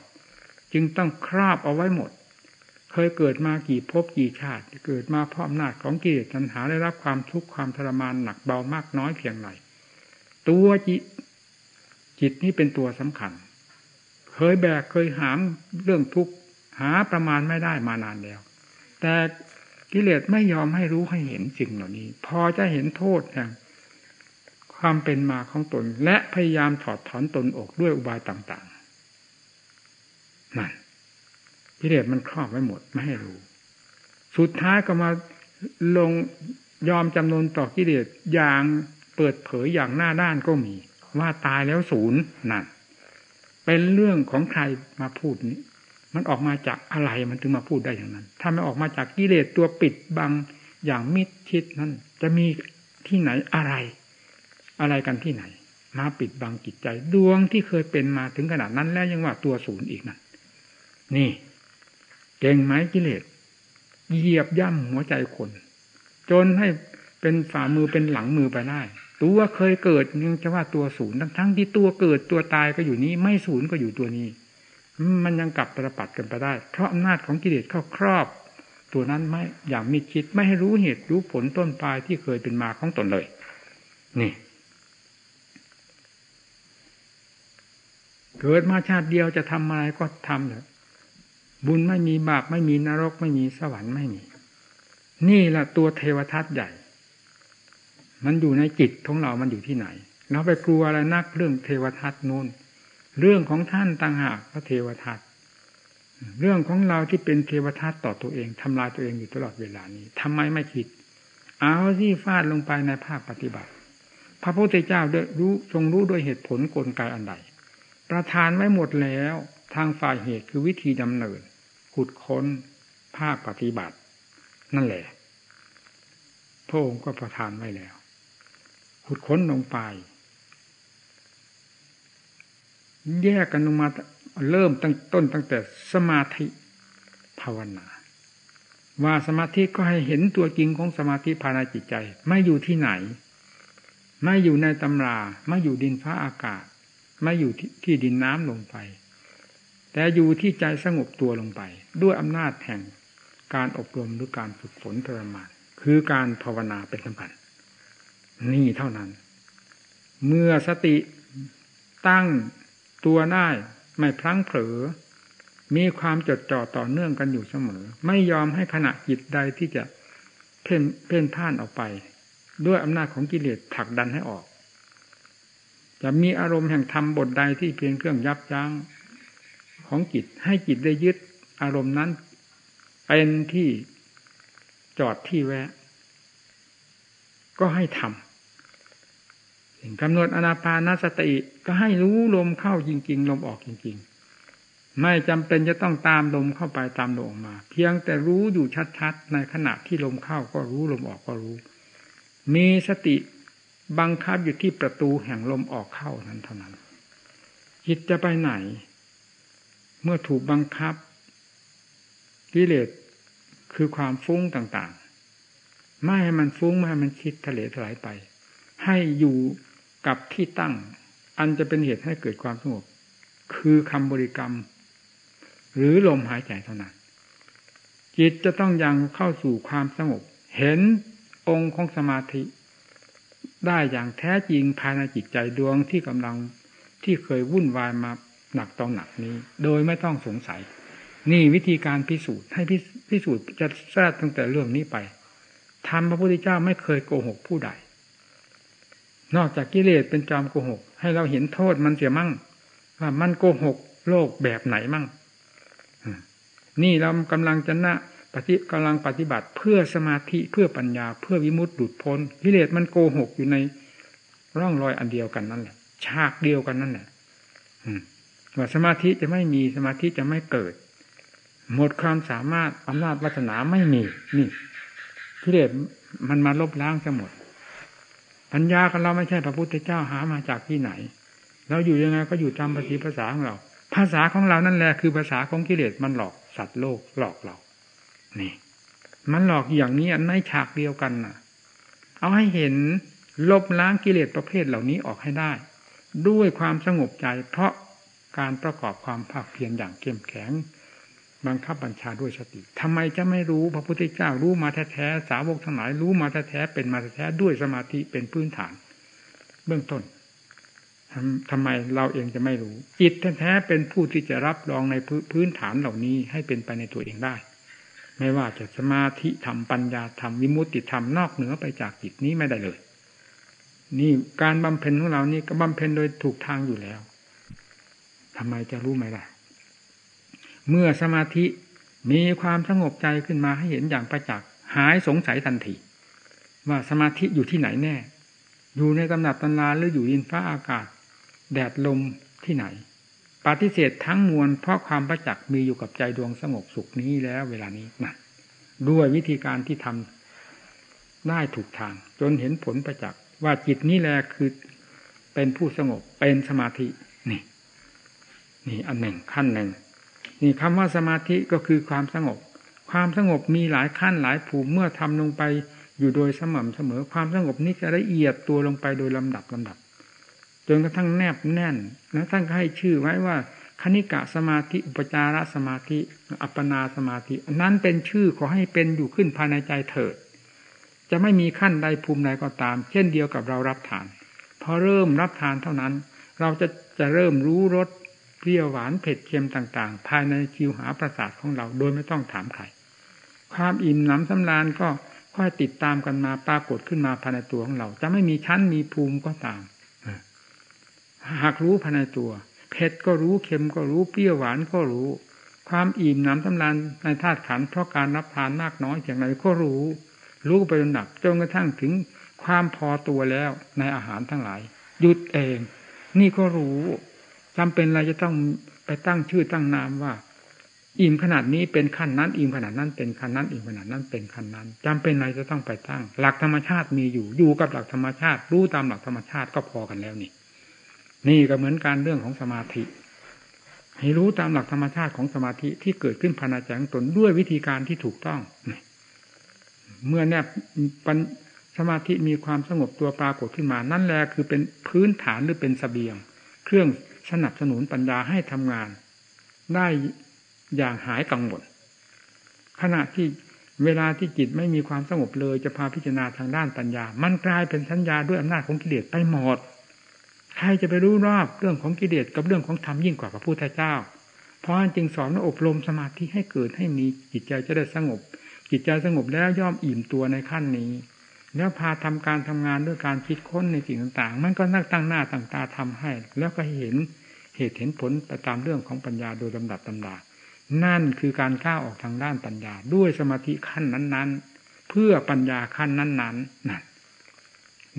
จึงต้องครอบเอาไว้หมด เคยเกิดมากี่ภพกี่ชาติ เกิดมาเพราะอำนาจของกิเลสตัณหาได้รับความทุกข์ความทรมานหนักเบามากน้อยเพียงไร ตัวจิตจิตนี้เป็นตัวสำคัญ เคยแบกเคยหามเรื่องทุกข์หาประมาณไม่ได้มานานแล้ว แต่กิเลสไม่ยอมให้รู้ให้เห็นสิ่งเหล่านี้ พอจะเห็นโทษแห่งความเป็นมาของตน และพยายามถอดถอนตนออกด้วยอุบายต่างๆนั่นกิเลสมันครอบไว้หมดไม่ให้รู้ สุดท้ายก็มาลงยอมจำนนต่อกิเลสอย่าง เปิดเผยอย่างหน้าด้านก็มี ว่าตายแล้วศูนย์นั่นเป็นเรื่องของใครมาพูดนี้ มันออกมาจากอะไรมันถึงมาพูดได้อย่างนั้น ถ้าไม่ออกมาจากกิเลสตัวปิดบังอย่างมิดชิดนั้น จะมีที่ไหนอะไร อะไรกันที่ไหน มาปิดบังจิตใจ ดวงที่เคยเป็นมาถึงขนาดนั้นแล้วยังว่าตัวศูนย์อีกนั่นนี่เก่งไหมกิเลสเหยียบย่ำหัวใจคน จนให้เป็นฝ่ามือเป็นหลังมือไปได้ ตัวเคยเกิดยังจะว่าตัวศูนย์ทั้งทั้งที่ตัวเกิดตัวตายก็อยู่นี้ ไม่ศูนย์ก็อยู่ตัวนี้ มันยังกลับประปัดกันไปได้ เพราะอำนาจของกิเลสเข้าครอบ ตัวนั้นไม่อย่างมิคิดไม่ให้รู้เหตุรู้ผลต้นปลายที่เคยเป็นมาของตนเลย นี่ เกิดมาชาติเดียวจะทำอะไรก็ทำเถอะบุญไม่มีบาปไม่มีนรกไม่มีสวรรค์ไม่มี นี่แหละตัวเทวทัตใหญ่ มันอยู่ในจิตของเรามันอยู่ที่ไหน เราไปกลัวอะไรนักเรื่องเทวทัตนู่น เรื่องของท่านต่างหากพระเทวทัตเรื่องของเราที่เป็นเทวทัตต่อตัวเองทำลายตัวเองอยู่ตลอดเวลานี้ทำไมไม่คิด เอาที่ฟาดลงไปในภาคปฏิบัติ พระพุทธเจ้าได้รู้ทรงรู้ด้วยเหตุผลกลไกอันใด ประทานไว้หมดแล้วทางฝ่ายเหตุคือวิธีดำเนินขุดค้นภาคปฏิบัติ นั่นแหละพระองค์ก็ประทานไว้แล้ว ขุดค้นลงไป แยกกันลงมาเริ่มตั้งต้นตั้งแต่สมาธิภาวนา ว่าสมาธิก็ให้เห็นตัวจริงของสมาธิภายในจิตใจ ไม่อยู่ที่ไหน ไม่อยู่ในตำรา ไม่อยู่ดินฟ้าอากาศ ไม่อยู่ที่ดินน้ำลงไป แต่อยู่ที่ใจสงบตัวลงไป ด้วยอำนาจแห่งการอบรมหรือการฝึกฝนทรมานคือการภาวนาเป็นสำคัญ นี่เท่านั้น เมื่อสติตั้งตัวได้ไม่พลั้งเผลอ มีความจดจ่อต่อเนื่องกันอยู่เสมอ ไม่ยอมให้ขณะจิตใดที่จะเพ่นเพ่นพ่านออกไป ด้วยอำนาจของกิเลสผลักดันให้ออก จะมีอารมณ์แห่งธรรมบทใดที่เพียงเครื่องยับยั้งของจิตให้จิตได้ยึดอารมณ์นั้น เป็นที่จอดที่แวะ ก็ให้ทำ กำหนดอนาปานสติก็ให้รู้ลมเข้าจริง ๆ ลมออกจริง ๆ ไม่จำเป็นจะต้องตามลมเข้าไปตามลมออกมา เพียงแต่รู้อยู่ชัดๆในขณะที่ลมเข้าก็รู้ลมออกก็รู้ มีสติบังคับอยู่ที่ประตูแห่งลมออกเข้านั้นเท่านั้นจิตจะไปไหน เมื่อถูกบังคับกิเลสคือความฟุ้งต่างๆ ไม่ให้มันฟุ้งไม่ให้มันคิดทะเลถลายไป ให้อยู่ กับที่ตั้ง อันจะเป็นเหตุให้เกิดความสงบคือคำบริกรรม หรือลมหายใจเท่านั้น จิตจะต้องยังเข้าสู่ความสงบ เห็นองค์ของสมาธิ ได้อย่างแท้จริงภายในจิตใจดวงที่กำลังที่เคยวุ่นวายมาหนักต่อหนักนี้ โดยไม่ต้องสงสัย นี่วิธีการพิสูจน์ให้พิสูจน์จะทราบตั้งแต่เรื่องนี้ไปทำพระพุทธเจ้าไม่เคยโกหกผู้ใด นอกจากกิเลสเป็นจอมโกหก ให้เราเห็นโทษมันเสียมั่ง ว่ามันโกหกโลกแบบไหนมั่ง นี่เรากำลังจะนะปฏิกำลังปฏิบัติเพื่อสมาธิเพื่อปัญญา เพื่อวิมุตติหลุดพ้นกิเลสมันโกหกอยู่ในร่องรอยอันเดียวกันนั่นแหละฉากเดียวกันนั่นแหละว่าสมาธิจะไม่มีสมาธิจะไม่เกิด หมดความสามารถอำนาจวัฒนาไม่มี นี่กิเลสมันมาลบล้างจะหมด ปัญญาของเราไม่ใช่พระพุทธเจ้าหามาจากที่ไหน เราอยู่ยังไงก็อยู่ตามภาษีภาษาของเรา ภาษาของเรานั่นแหละคือภาษาของกิเลสมันหลอกสัตว์โลกหลอกเรา นี่ มันหลอกอย่างนี้ในฉากเดียวกันน่ะ เอาให้เห็นลบล้างกิเลสประเภทเหล่านี้ออกให้ได้ ด้วยความสงบใจเพราะการประกอบความภาคเพียรอย่างเข้มแข็ง บังคับบัญชาด้วยสติทำไมจะไม่รู้พระพุทธเจ้ารู้มาแท้ๆสาวกทั้งหลายรู้มาแท้ๆเป็นมาแท้ๆด้วยสมาธิเป็นพื้นฐาน เบื้องต้นทำไมเราเองจะไม่รู้จิตแท้ๆเป็นผู้ที่จะรับรองในพื้นฐานเหล่านี้ให้เป็นไปในตัวเองได้ ไม่ว่าจะสมาธิธรรมปัญญาธรรมวิมุตติธรรมนอกเหนือไปจากจิตนี้ไม่ได้เลย นี่การบำเพ็ญของเรานี่ก็บำเพ็ญโดยถูกทางอยู่แล้วทำไมจะรู้ไม่ได้ เมื่อสมาธิมีความสงบใจขึ้นมาให้เห็นอย่างประจักษ์หายสงสัยทันทีว่าสมาธิอยู่ที่ไหนแน่ อยู่ในตำหนับตำราหรืออยู่ดินฟ้าอากาศ แดดลมที่ไหน ปฏิเสธทั้งมวลเพราะความประจักษ์มีอยู่กับใจดวงสงบสุขนี้แล้วเวลานี้นะด้วยวิธีการที่ทำได้ถูกทาง จนเห็นผลประจักษ์ว่าจิตนี้แหละคือเป็นผู้สงบเป็นสมาธินี่ นี่อันหนึ่งขั้นหนึ่ง นี่คำว่าสมาธิก็คือความสงบ ความสงบมีหลายขั้นหลายภูมิเมื่อทำลงไปอยู่โดยสม่ำเสมอ ความสงบนี้จะละเอียดตัวลงไปโดยลำดับลำดับ จนกระทั่งแนบแน่นแล้วท่านให้ชื่อไว้ว่าคณิกะสมาธิอุปจารสมาธิ อัปปนาสมาธินั้นเป็นชื่อขอให้เป็นอยู่ขึ้นภายในใจเถิด จะไม่มีขั้นใดภูมิใดก็ตาม เช่นเดียวกับเรารับทาน พอเริ่มรับทานเท่านั้น เราจะจะเริ่มรู้รส เปรี้ยวหวานเผ็ดเค็มต่าง ๆ ภายในคิวหาประสาทของเราโดยไม่ต้องถามใครความอิ่มหนำสำราญก็ค่อยติดตามกันมาปรากฏขึ้นมาภายในตัวของเรา จะไม่มีชั้นมีภูมิก็ตามหากรู้ภายในตัวเผ็ดก็รู้เค็มก็รู้เปรี้ยวหวานก็รู้ ความอิ่มหนำสำราญในธาตุขันเพราะการรับทานมากน้อยอย่างไรก็รู้ รู้ไปจนดับจนกระทั่งถึงความพอตัวแล้วในอาหารทั้งหลาย หยุดเอง นี่ก็รู้ จำเป็นเราจะต้องไปตั้งชื่อตั้งนามว่า อิ่มขนาดนี้เป็นขั้นนั้น อิ่มขนาดนั้นเป็นขั้นนั้น อิ่มขนาดนั้นเป็นขั้นนั้นจำเป็นอะไรจะต้องไปตั้ง หลักธรรมชาติมีอยู่อยู่กับหลักธรรมชาติ รู้ตามหลักธรรมชาติก็พอกันแล้วนี่ นี่ก็เหมือนการเรื่องของสมาธิให้รู้ตามหลักธรรมชาติของสมาธิที่เกิดขึ้นภายในใจของตนด้วยวิธีการที่ถูกต้อง เมื่อแนบสมาธิมีความสงบตัวปรากฏขึ้นมา นั่นแหละคือเป็นพื้นฐานหรือเป็นสเสบียง เครื่อง สนับสนุนปัญญาให้ทำงาน ได้อย่างหายกังวลขณะที่เวลาที่จิตไม่มีความสงบเลยจะพาพิจารณาทางด้านปัญญา มันกลายเป็นสัญญาด้วยอำนาจของกิเลสไปหมดใครจะไปรู้รอบเรื่องของกิเลสกับเรื่องของธรรมยิ่งกว่าพระพุทธเจ้า เพราะจึงสอนว่าอบรมสมาธิให้เกิดให้มีจิตใจจะได้สงบ จิตใจสงบแล้วย่อมอิ่มตัวในขั้นนี้ แล้วพาทำการทำงานด้วยการคิดค้นในสิ่งต่าง ๆ มันก็นักตั้งหน้าตั้งตาทำให้ แล้วก็เห็นเหตุเห็นผลไปตามเรื่องของปัญญาโดยลำดับตำดานั่นคือการก้าวออกทางด้านปัญญาด้วยสมาธิขั้นนั้น ๆ เพื่อปัญญาขั้นนั้นๆนั่น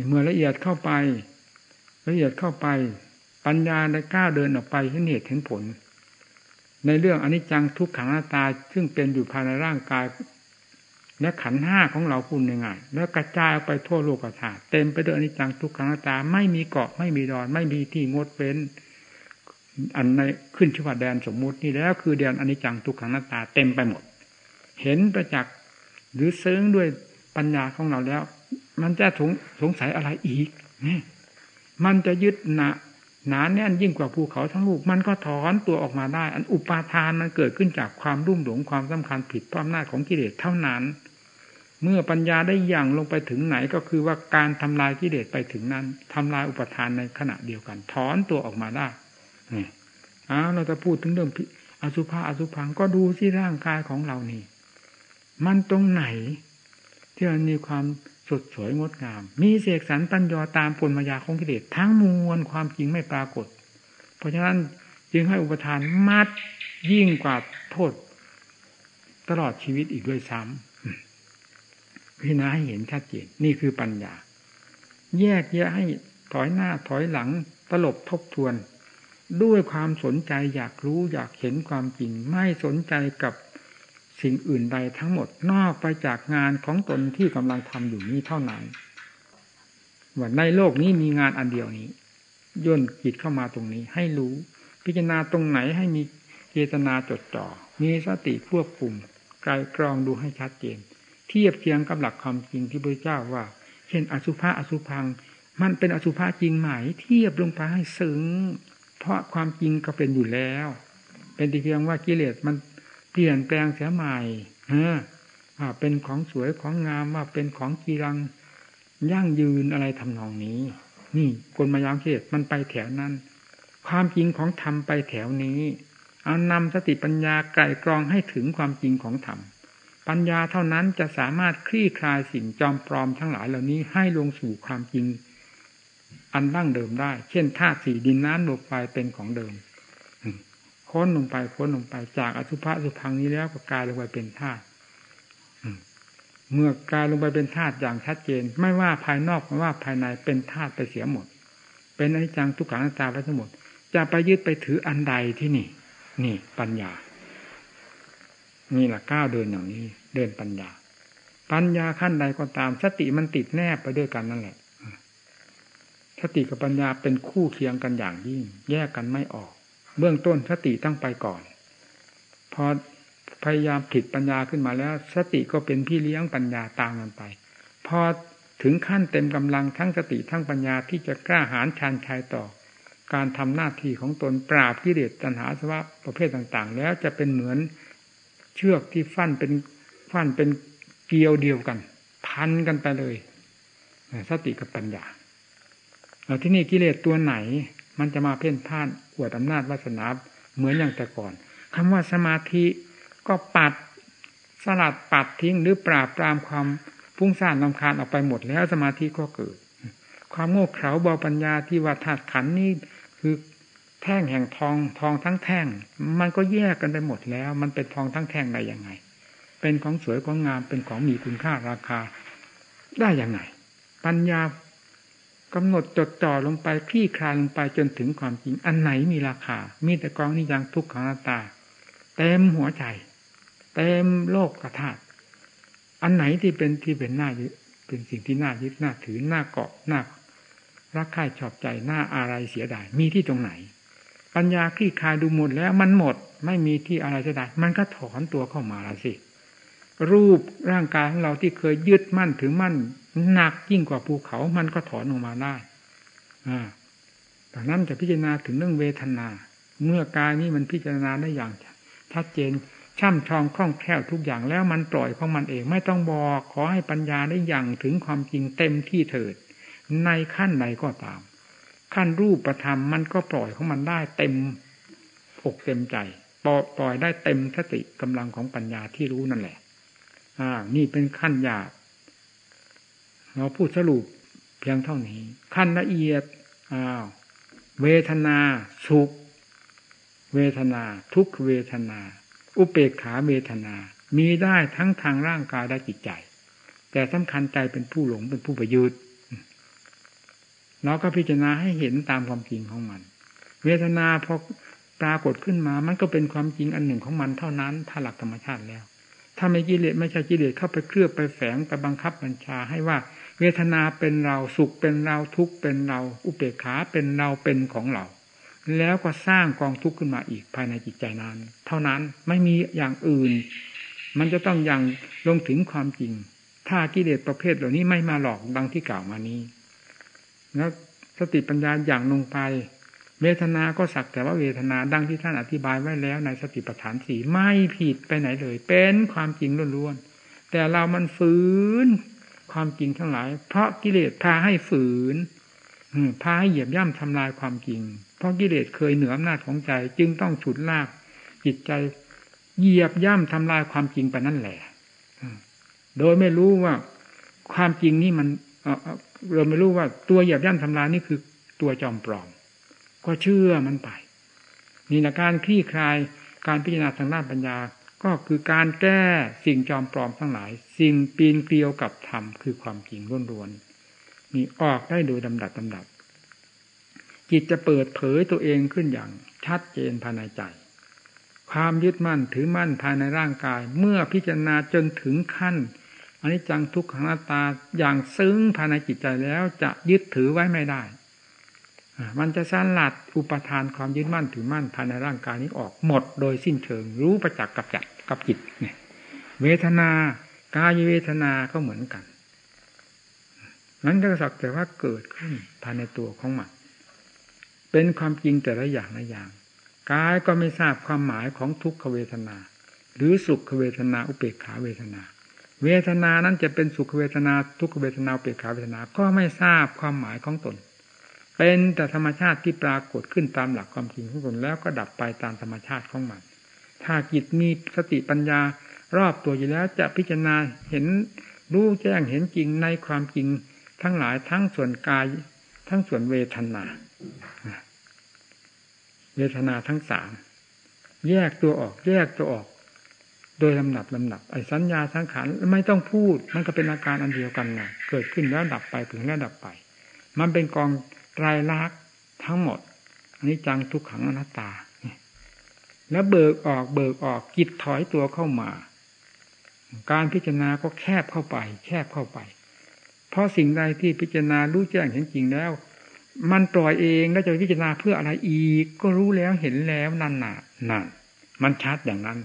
เมื่อละเอียดเข้าไป ละเอียดเข้าไป ปัญญาได้ก้าวเดินออกไปเห็นเหตุเห็นผล ในเรื่องอนิจจังทุกขังหน้าตาซึ่งเป็นอยู่ภายในร่างกาย และขันห้าของเราคุณยังไงแล้วกระจายไปทั่วโลกธาตุเต็มไปด้วยอนิจจังทุกขังน้าตา ไม่มีเกาะไม่มีดอน ไม่มีที่งดเว้น อันในขึ้นชื่อว่าแดนสมมุตินี่แล้วคือแดนอนิจจังทุกขังน้าตา เต็มไปหมด เห็นประจักษ์หรือเซิงด้วยปัญญาของเราแล้ว มันจะสงสงสัยอะไรอีกมันจะยึดหนาหนาแน่นยิ่งกว่าภูเขาทั้งลูก มันก็ถอนตัวออกมาได้ อันอุปาทานมันเกิดขึ้นจากความรุ่มหลงความสำคัญผิดพราะอำนาของกิเลสเท่านั้น เมื่อปัญญาได้อย่างลงไปถึงไหนก็คือว่าการทำลายกิเลสไปถึงนั้นทำลายอุปทานในขณะเดียวกัน ถอนตัวออกมาได้นี่อ้าวเราจะพูดถึงเรื่องอสุภะอสุพังก็ดูที่ร่างกายของเรานี่ มันตรงไหน ที่มันมีความสดสวยงดงาม มีเสกสรรปัญญาตามปนมายาของกิเลสทั้งมวลความจริงไม่ปรากฏ เพราะฉะนั้นจึงให้อุปทานมัดยิ่งกว่าโทษ ตลอดชีวิตอีกด้วยซ้ำ พิจารณาให้เห็นชัดเจนนี่คือปัญญา แยกแยะให้ถอยหน้าถอยหลังตลบทบทวน ด้วยความสนใจอยากรู้อยากเห็นความจริง ไม่สนใจกับสิ่งอื่นใดทั้งหมดนอกไปจากงานของตนที่กำลังทำอยู่นี้เท่านั้นว่าในโลกนี้มีงานอันเดียวนี้ย่นจิตเข้ามาตรงนี้ ให้รู้ พิจารณาตรงไหนให้มีเจตนาจดจ่อมีสติควบคุมไกลกรองดูให้ชัดเจน เทียบเทียงกับหลักความจริงที่พระเจ้าว่าเช่นอสุภะอสุพัง มันเป็นอสุภะจริงไหมเทียบลงไปให้ซึ้งเพราะความจริงก็เป็นอยู่แล้ว เป็นที่เพียงว่ากิเลสมันเปลี่ยนแปลงเสียใหม่เออว่าเป็นของสวยของงามว่าเป็นของกีรังยั่งยืนอะไรทำนองนี้ นี่กลมายามเทศมันไปแถวนั้น ความจริงของธรรมไปแถวนี้ เอานำสติปัญญาไกลกรองให้ถึงความจริงของธรรม ปัญญาเท่านั้นจะสามารถคลี่คลายสิ่งจอมปลอมทั้งหลายเหล่านี้ให้ลงสู่ความจริง อันดั้งเดิมได้ เช่นธาตุสี่ดินน้ำลมไฟเป็นของเดิมค้นลงไปค้นลงไปจากอสุภะสุพังนี้แล้วก็กลายลงไปเป็นธาตุเมื่อกลายลงไปเป็นธาตุอย่างชัดเจน ไม่ว่าภายนอกไม่ว่าภายในเป็นธาตุไปเสียหมด เป็นอนิจจังทุกขังอนัตตาไปทั้งหมด จะไปยึดไปถืออันใดที่นี่ นี่ปัญญา นี่แหละก้าวเดินอย่างนี้ เดินปัญญา ปัญญาขั้นใดก็ตาม สติมันติดแนบไปด้วยกันนั่นแหละสติกับปัญญาเป็นคู่เคียงกันอย่างยิ่ง แยกกันไม่ออก เบื้องต้นสติตั้งไปก่อน พอพยายามผิดปัญญาขึ้นมาแล้ว สติก็เป็นพี่เลี้ยงปัญญาตามกันไป พอถึงขั้นเต็มกำลังทั้งสติทั้งปัญญาที่จะกล้าหาญชานชัยต่อ การทำหน้าที่ของตนปราบกิเลสตัณหาสวะประเภทต่าง ๆ แล้วจะเป็นเหมือน เชือกที่ฟันเป็นฟันเป็นเกลียวเดียวกัน พันกันไปเลยสติกับปัญญาแล้วที่นี่กิเลสตัวไหน มันจะมาเพ่นพ่านอวดอำนาจวาสนาเหมือนอย่างแต่ก่อนคำว่าสมาธิก็ปัดสลัดปัดทิ้งหรือปราบปรามความพุ่งซ่านลำคาญออกไปหมดแล้วสมาธิก็เกิด ความโง่เขลาเบาปัญญาที่ว่าธาตุขันนี่คือ แท่งแห่งทองทองทั้งแท่ง มันก็แยกกันไปหมดแล้ว มันเป็นทองทั้งแท่งได้ยังไง เป็นของสวยของงามเป็นของมีคุณค่าราคา ได้ยังไง ปัญญากำหนดจดจ่อลงไปคลี่คลายลงไปจนถึงความจริง อันไหนมีราคา มีแต่กองนิยังทุกขังตา เต็มหัวใจ เต็มโลกกระถาอันไหนที่เป็นที่เป็นหน้ายึดเป็นสิ่งที่น่ายึดน่าถือหน้าเกาะหน้ารักใคร่ชอบใจหน้าอะไรเสียดายมีที่ตรงไหน ปัญญาคลี่คลายดูหมดแล้วมันหมด ไม่มีที่อะไรเสียดายมันก็ถอนตัวเข้ามาแล้วสิ รูปร่างกายของเราที่เคยยึดมั่นถือมั่นหนักยิ่งกว่าภูเขา มันก็ถอนออกมาได้อ่าดังนั้นจะพิจารณาถึงเรื่องเวทนา เมื่อกายนี้มันพิจารณาได้อย่างชัดเจนช่ำชองคล่องแคล่วทุกอย่างแล้วมันปล่อยของมันเองไม่ต้องบอกขอให้ปัญญาได้อย่างถึงความจริงเต็มที่เถิด ในขั้นใดก็ตาม ขั้นรูปธรรมมันก็ปล่อยของมันได้เต็มอกเต็มใจปล่อยได้เต็มสติกำลังของปัญญาที่รู้นั่นแหละ อ่า นี่เป็นขั้นหยาบเราพูดสรุปเพียงเท่านี้ ขั้นละเอียดอ้าวเวทนาสุข เวทนา ทุกเวทนา อุเปกขาเวทนา มีได้ทั้งทางร่างกายและจิตใจ แต่สำคัญใจเป็นผู้หลงเป็นผู้ประยุทธ์ เราก็พิจารณาให้เห็นตามความจริงของมัน เวทนาพอปรากฏขึ้นมา มันก็เป็นความจริงอันหนึ่งของมันเท่านั้น ถ้าหลักธรรมชาติแล้ว ถ้าไม่กิเลสไม่ใช่กิเลสเข้าไปเคลือบไปแฝงไปบังคับบัญชาให้ว่า เวทนาเป็นเราสุขเป็นเราทุกข์เป็นเรา อุเบกขาเป็นเราเป็นของเรา แล้วก็สร้างกองทุกข์ขึ้นมาอีกภายในจิตใจนั้น เท่านั้นไม่มีอย่างอื่น มันจะต้องยังลงถึงความจริง ถ้ากิเลสประเภทเหล่านี้ไม่มาหลอกดังที่กล่าวมานี้ แล้วสติปัญญาอย่างลงไป เวทนาก็สักแต่ว่าเวทนาดังที่ท่านอธิบายไว้แล้วในสติปัฏฐานสี่ไม่ผิดไปไหนเลย เป็นความจริงล้วนๆแต่เรามันฝืนความจริงทั้งหลาย เพราะกิเลสพาให้ฝืนพาให้เหยียบย่ำทำลายความจริง เพราะกิเลสเคยเหนืออำนาจของใจ จึงต้องฉุดลาก จิตใจเหยียบย่ำทำลายความจริงไปนั่นแหละโดยไม่รู้ว่าความจริงนี่มัน เราไม่รู้ว่าตัวเหยียบย่ำทำลายนี่คือตัวจอมปลอม ก็เชื่อมันไป นี่นะการคลี่คลายการพิจารณาทางด้านปัญญา ก็คือการแก้สิ่งจอมปลอมทั้งหลาย สิ่งปีนเกลียวกับธรรมคือความจริงล้วนๆนี่ออกได้โดยลำดับลำดับ จิตจะเปิดเผยตัวเองขึ้นอย่างชัดเจนภายในใจ ความยึดมั่นถือมั่นภายในร่างกาย เมื่อพิจารณาจนถึงขั้น อันนี้จังทุกขังนาตาอย่างซึ้งภายในจิตใจแล้วจะยึดถือไว้ไม่ได้ มันจะสลัดอุปทานความยึดมั่นถือมั่นภายในร่างกายนี้ออกหมดโดยสิ้นเชิง รู้ประจักษ์กับจักกับจิตเนี่ยเวทนากายเวทนาก็เหมือนกันนั้นก็สักแต่ว่าเกิดขึ้นภายในตัวของมันเป็นความจริงแต่ละอย่างละอย่างกายก็ไม่ทราบความหมายของทุกขเวทนา หรือสุขเวทนาอุเบกขาเวทนา เวทนานั้นจะเป็นสุขเวทนาทุกขเวทนาอุเบกขาเวทนาก็ไม่ทราบความหมายของตน เป็นแต่ธรรมชาติที่ปรากฏขึ้นตามหลักความจริงของตนแล้วก็ดับไปตามธรรมชาติของมัน ถ้าจิตมีสติปัญญารอบตัวอยู่แล้วจะพิจารณาเห็นรู้แจ้งเห็นจริงในความจริงทั้งหลายทั้งส่วนกาย ทั้งส่วนเวทนา เวทนาทั้งสามแยกตัวออกแยกตัวออก ดยลำดับลำดับไอ้สัญญาสังขารไม่ต้องพูด มันก็เป็นอาการอันเดียวกันนะเกิดขึ้นแล้วดับไปถึงแล้วดับไป มันเป็นกองไตรลักษณ์ทั้งหมดอันนี้จังทุกขังอนัตตา แล้วเบิกออกเบิกออกกิดถอยตัวเข้ามา การพิจารณาก็แคบเข้าไป แคบเข้าไป เพราะสิ่งใดที่พิจารณารู้แจ้งเห็นจริงแล้ว มันปล่อยเองแล้วจะพิจารณาเพื่ออะไรอีก ก็รู้แล้วเห็นแล้วนั่นน่ะนั่นมันชัดอย่างนั้น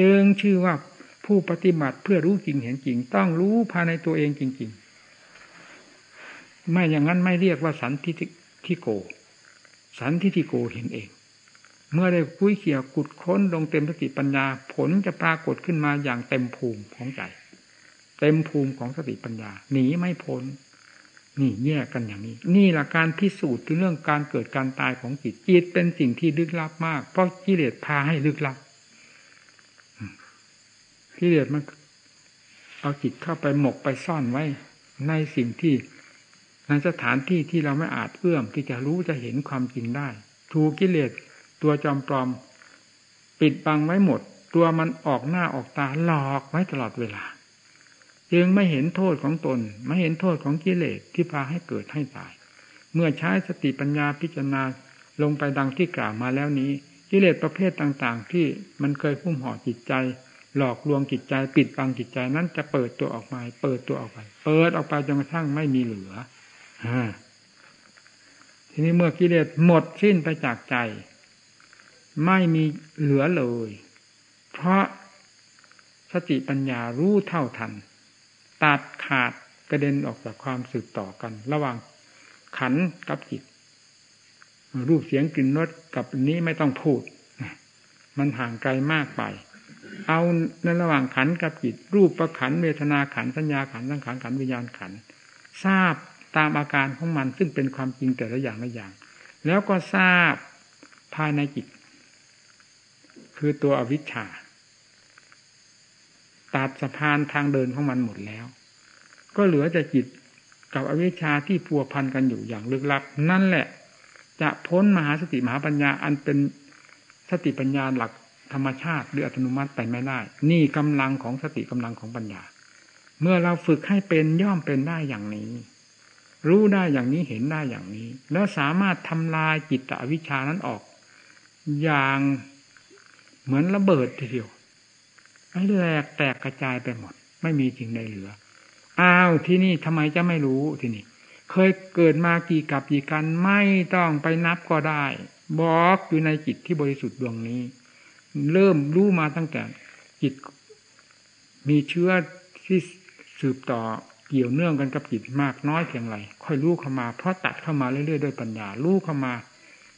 จึงชื่อว่าผู้ปฏิบัติเพื่อรู้จริงเห็นจริง ต้องรู้ภายในตัวเองจริง ๆ ไม่อย่างนั้นไม่เรียกว่าสันทิทิโก สันทิทิโกเห็นเอง เมื่อได้คุยเขี่ยกุดค้นลงเต็มสติปัญญา ผลจะปรากฏขึ้นมาอย่างเต็มภูมิของใจ เต็มภูมิของสติปัญญาหนีไม่พ้นนี่แยกกันอย่างนี้ นี่แหละการพิสูจน์ถึงเรื่องการเกิดการตายของจิตจิตเป็นสิ่งที่ลึกลับมาก เพราะกิเลสพาให้ลึกลับ กิเลสมันเอาจิตเข้าไปหมกไปซ่อนไว้ ในสิ่งที่ในสถานที่ที่เราไม่อาจเอื้อมที่จะรู้จะเห็นความจริงได้ ถูกกิเลสตัวจอมปลอม ปิดบังไว้หมด ตัวมันออกหน้าออกตาหลอกไว้ตลอดเวลา จึงไม่เห็นโทษของตน ไม่เห็นโทษของกิเลสที่พาให้เกิดให้ตาย เมื่อใช้สติปัญญาพิจารณาลงไปดังที่กล่าวมาแล้วนี้กิเลสประเภทต่างๆ ที่มันเคยพุ่มห่อจิตใจ หลอกลวงจิตใจปิดบังจิตใจนั้นจะเปิดตัวออกมา เปิดตัวออกไป เปิดออกไปจนกระทั่งไม่มีเหลือทีนี้เมื่อกิเลสหมดสิ้นไปจากใจ ไม่มีเหลือเลย เพราะสติปัญญารู้เท่าทัน ตัดขาดกระเด็นออกจากความสืบต่อกัน ระหว่างขันกับจิต รูปเสียงกลิ่นรสกับนี้ไม่ต้องพูด มันห่างไกลมากไป เอาในระหว่างขันกับจิต รูปประขันเวทนาขันสัญญาขันสังขารขันวิญญาณขันทราบตามอาการของมันซึ่งเป็นความจริงแต่ละอย่างละอย่าง แล้วก็ทราบภายในจิต คือตัวอวิชชาตัดสะพานทางเดินของมันหมดแล้ว ก็เหลือแต่จิตกับอวิชชาที่พัวพันกันอยู่อย่างลึกลับ นั่นแหละ จะพ้นมหาสติมหาปัญญาอันเป็นสติปัญญาหลัก ธรรมชาติหรืออัตโนมัติไปไม่ได้ นี่กำลังของสติกำลังของปัญญา เมื่อเราฝึกให้เป็นย่อมเป็นได้อย่างนี้ รู้ได้อย่างนี้เห็นได้อย่างนี้ แล้วสามารถทำลายจิตอวิชานั้นออก อย่างเหมือนระเบิดทีเดียวไอ้แหลกแตกกระจายไปหมด ไม่มีจริงใดเหลือ อ้าวที่นี่ทำไมจะไม่รู้ที่นี่ เคยเกิดมากี่กับกี่กันไม่ต้องไปนับก็ได้ บอกอยู่ในจิตที่บริสุทธิ์ดวงนี้ เริ่มรู้มาตั้งแต่จิตมีเชื้อที่สืบต่อเกี่ยวเนื่องกันกับจิตมากน้อยเพียงไรค่อยรู้เข้ามาเพราะตัดเข้ามาเรื่อยๆด้วยปัญญารู้เข้ามา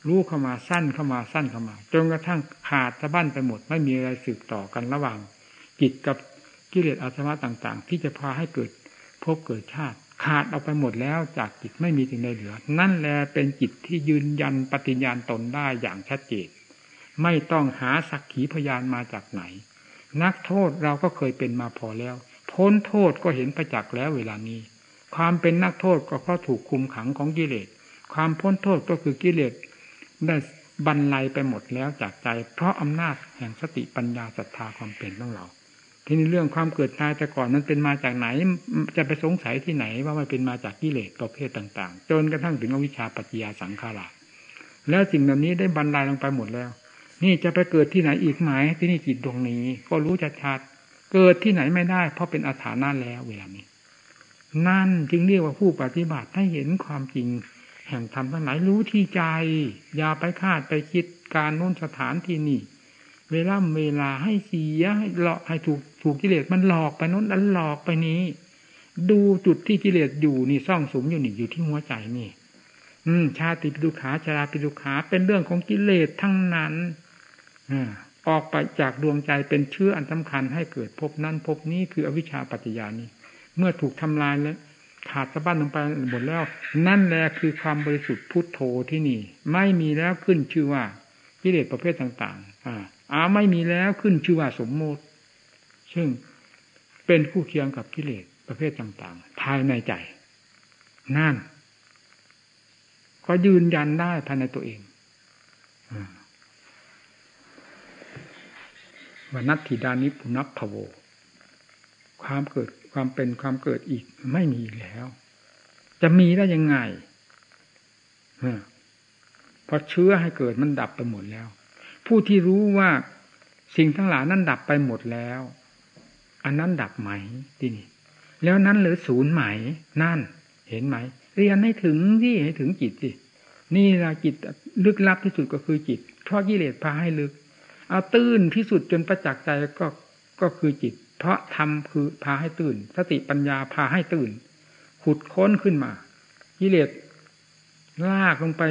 รู้เข้ามาสั้นเข้ามาสั้นเข้ามาจนกระทั่งขาดสะบั้นไปหมด ไม่มีอะไรสืบต่อกันระหว่าง จิตกับกิเลสอาสวะต่าง ๆ ที่จะพาให้เกิดพบเกิดชาติ ขาดออกไปหมดแล้วจากจิตไม่มีสิ่งใดเหลือ นั่นแหละเป็นจิตที่ยืนยันปฏิญญาณตนได้อย่างชัดเจน ไม่ต้องหาสักขีพยานมาจากไหน นักโทษเราก็เคยเป็นมาพอแล้ว พ้นโทษก็เห็นประจักษ์แล้วเวลานี้ ความเป็นนักโทษก็เพราะถูกคุมขังของกิเลส ความพ้นโทษก็คือกิเลสได้บรรลัยไปหมดแล้วจากใจ เพราะอำนาจแห่งสติปัญญาศรัทธาความเป็นของเราทีนี้เรื่องความเกิดตายแต่ก่อนนั้นเป็นมาจากไหน จะไปสงสัยที่ไหนว่ามันเป็นมาจากกิเลสประเภทต่าง ๆ จนกระทั่งถึงอวิชชาปัจจยาสังขาราแล้วสิ่งเหล่านี้ได้บรรลัยลงไปหมดแล้ว นี่จะไปเกิดที่ไหนอีกไหมที่นี่จิตดวงนี้ ก็รู้ชัดชัดเกิดที่ไหนไม่ได้ เพราะเป็นอาถานะแล้ว เวลานี้ นั่นจึงเรียกว่าผู้ปฏิบัติให้เห็นความจริง แห่งธรรมทั้งหลายรู้ที่ใจ อย่าไปคาดไปคิดการโน้นสถานที่นี่เวลาเวลาให้เสียให้หลอกให้ถูกถูกกิเลสมันหลอกไปโน้นแล้วหลอกไปนี้ ดูจุดที่กิเลสอยู่นี่ซ่องสมอยู่นี่อยู่ที่หัวใจนี่ อืม ชาติปิดุขาชาราปิดุขาเป็นเรื่องของกิเลสทั้งนั้น ออกไปจากดวงใจเป็นเชื้ออันสำคัญให้เกิดพบนั้นพบนี้คืออวิชชาปัจจญานี้ เมื่อถูกทำลายแล้วขาดสะบั้นลงไปหมดแล้ว นั่นแหละคือความบริสุทธิ์พุทโธที่นี่ ไม่มีแล้วขึ้นชื่อว่ากิเลสประเภทต่าง ๆ อ่าอาไม่มีแล้วขึ้นชื่อว่าสมมติ ซึ่งเป็นคู่เคียงกับกิเลสประเภทต่าง ๆ ภายในใจ นั่น ก็ยืนยันได้ภายในตัวเอง วันนัตถิดานิปุนับพโว ความเกิดความเป็นความเกิดอีกไม่มีแล้ว จะมีได้ยังไงเพราะเชื้อให้เกิดมันดับไปหมดแล้ว ผู้ที่รู้ว่าสิ่งทั้งหลายนั้นดับไปหมดแล้ว อันนั้นดับไหมที่นี่แล้วนั้นหรือศูนย์ไหม นั่น เห็นไหม เรียนให้ถึงที่ให้ถึงจิตสินี่ละจิตลึกลับที่สุดก็คือจิต เพราะกิเลสพาให้ลึก เอาตื้นที่สุดจนประจักษ์ใจก็ก็คือจิต เพราะทำคือพาให้ตื่น สติปัญญาพาให้ตื่น ขุดค้นขึ้นมากิเลสลากลงไป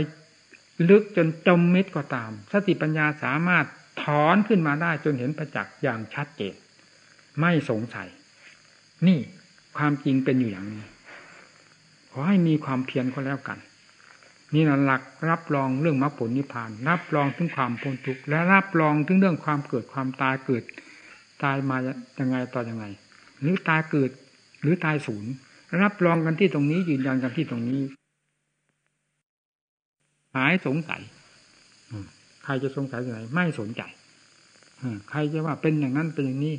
ลึกจนจมมิดก็ตาม สติปัญญาสามารถถอนขึ้นมาได้จนเห็นประจักษ์อย่างชัดเจนไม่สงสัย นี่ความจริงเป็นอยู่อย่างนี้ ขอให้มีความเพียรก็แล้วกัน นี่นะหลักรับรองเรื่องมรรคผลนิพพาน รับรองถึงความพ้นทุกข์และรับรองถึงเรื่องความเกิดความตายเกิด ตายมายังไงต่อยังไง หรือตายเกิดหรือตายศูนย์รับรองกันที่ตรงนี้ยืนยันกันที่ตรงนี้หายสงสัยใครจะสงสัยอะไรไม่สนใจใครจะว่าเป็นอย่างนั้นเป็นอย่างนี้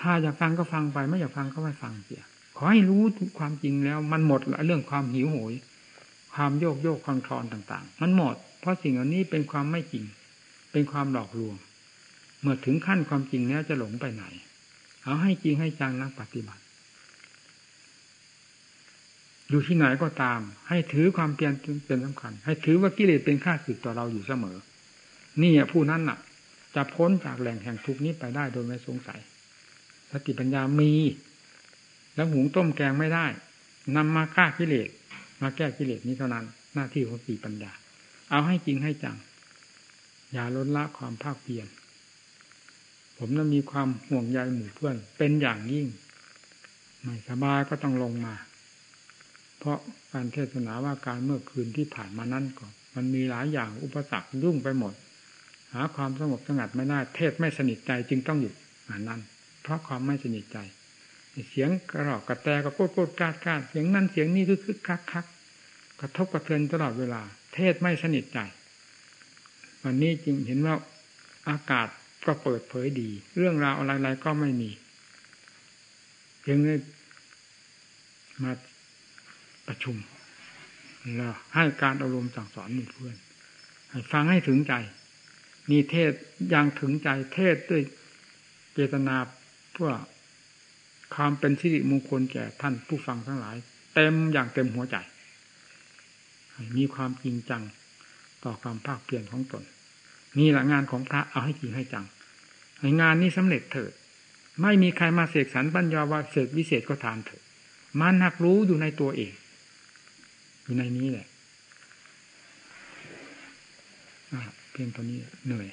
ถ้าอยากฟังก็ฟังไป ไม่อยากฟังก็ไม่ฟังเสียขอให้รู้ความจริงแล้ว มันหมดละเรื่องความหิวโหย ความโยกโยกคลอนคลอนต่างๆ มันหมด เพราะสิ่งเหล่านี้เป็นความไม่จริง เป็นความหลอกลวง เมื่อถึงขั้นความจริงแล้วจะหลงไปไหน เอาให้จริงให้จังนักปฏิบัติ อยู่ที่ไหนก็ตาม ให้ถือความเพียรเป็นสำคัญ ให้ถือว่ากิเลสเป็นข้าศึกต่อเราอยู่เสมอ นี่ผู้นั้นน่ะ จะพ้นจากแหล่งแห่งทุกนี้ไปได้โดยไม่สงสัยสติปัญญามี แล้วหุงต้มแกงไม่ได้นำมาฆ่ากิเลส มาแก้กิเลสนี้เท่านั้น หน้าที่ของสติปัญญา เอาให้จริงให้จัง อย่าล้นละความภาคเพียรผมนั้นมีความห่วงใยหมู่เพื่อน เป็นอย่างยิ่ง ไม่สบายก็ต้องลงมา เพราะการเทศนาว่าการเมื่อคืนที่ผ่านมานั้นก็มันมีหลายอย่างอุปสรรคยุ่งไปหมด หาความสงบสงัดไม่ได้เทศไม่สนิทใจจึงต้องหยุดอันนั้น เพราะความไม่สนิทใจ เสียงกระรอกกระแตก็โกดโกดกาดกาดเสียงนั่นเสียงนี้คือคือคักคักกระทบกระเทือนตลอดเวลา เทศไม่สนิทใจ วันนี้จึงเห็นว่าอากาศก็เปิดเผยดี เรื่องราวอะไรๆก็ไม่มียังได้มาประชุมแล้วให้การอารมณ์สั่งสอนมเพื่อนให้ฟังให้ถึงใจนี่เทศยังถึงใจเทศด้วยเจตนาเพื่อ ความเป็นสิริมงคลแก่ท่านผู้ฟังทั้งหลาย เต็มอย่างเต็มหัวใจ มีความจริงจังต่อความภาคเปลี่ยนของตนนี่แหละงานของพระเอาให้จริงให้จังงานนี้สำเร็จเถิด ไม่มีใครมาเสกสรรปัญญาว่าเสกวิเศษก็ทานเถิดมันหักรู้อยู่ในตัวเอง อยู่ในนี้แหละเพียงตัวนี้เหนื่อย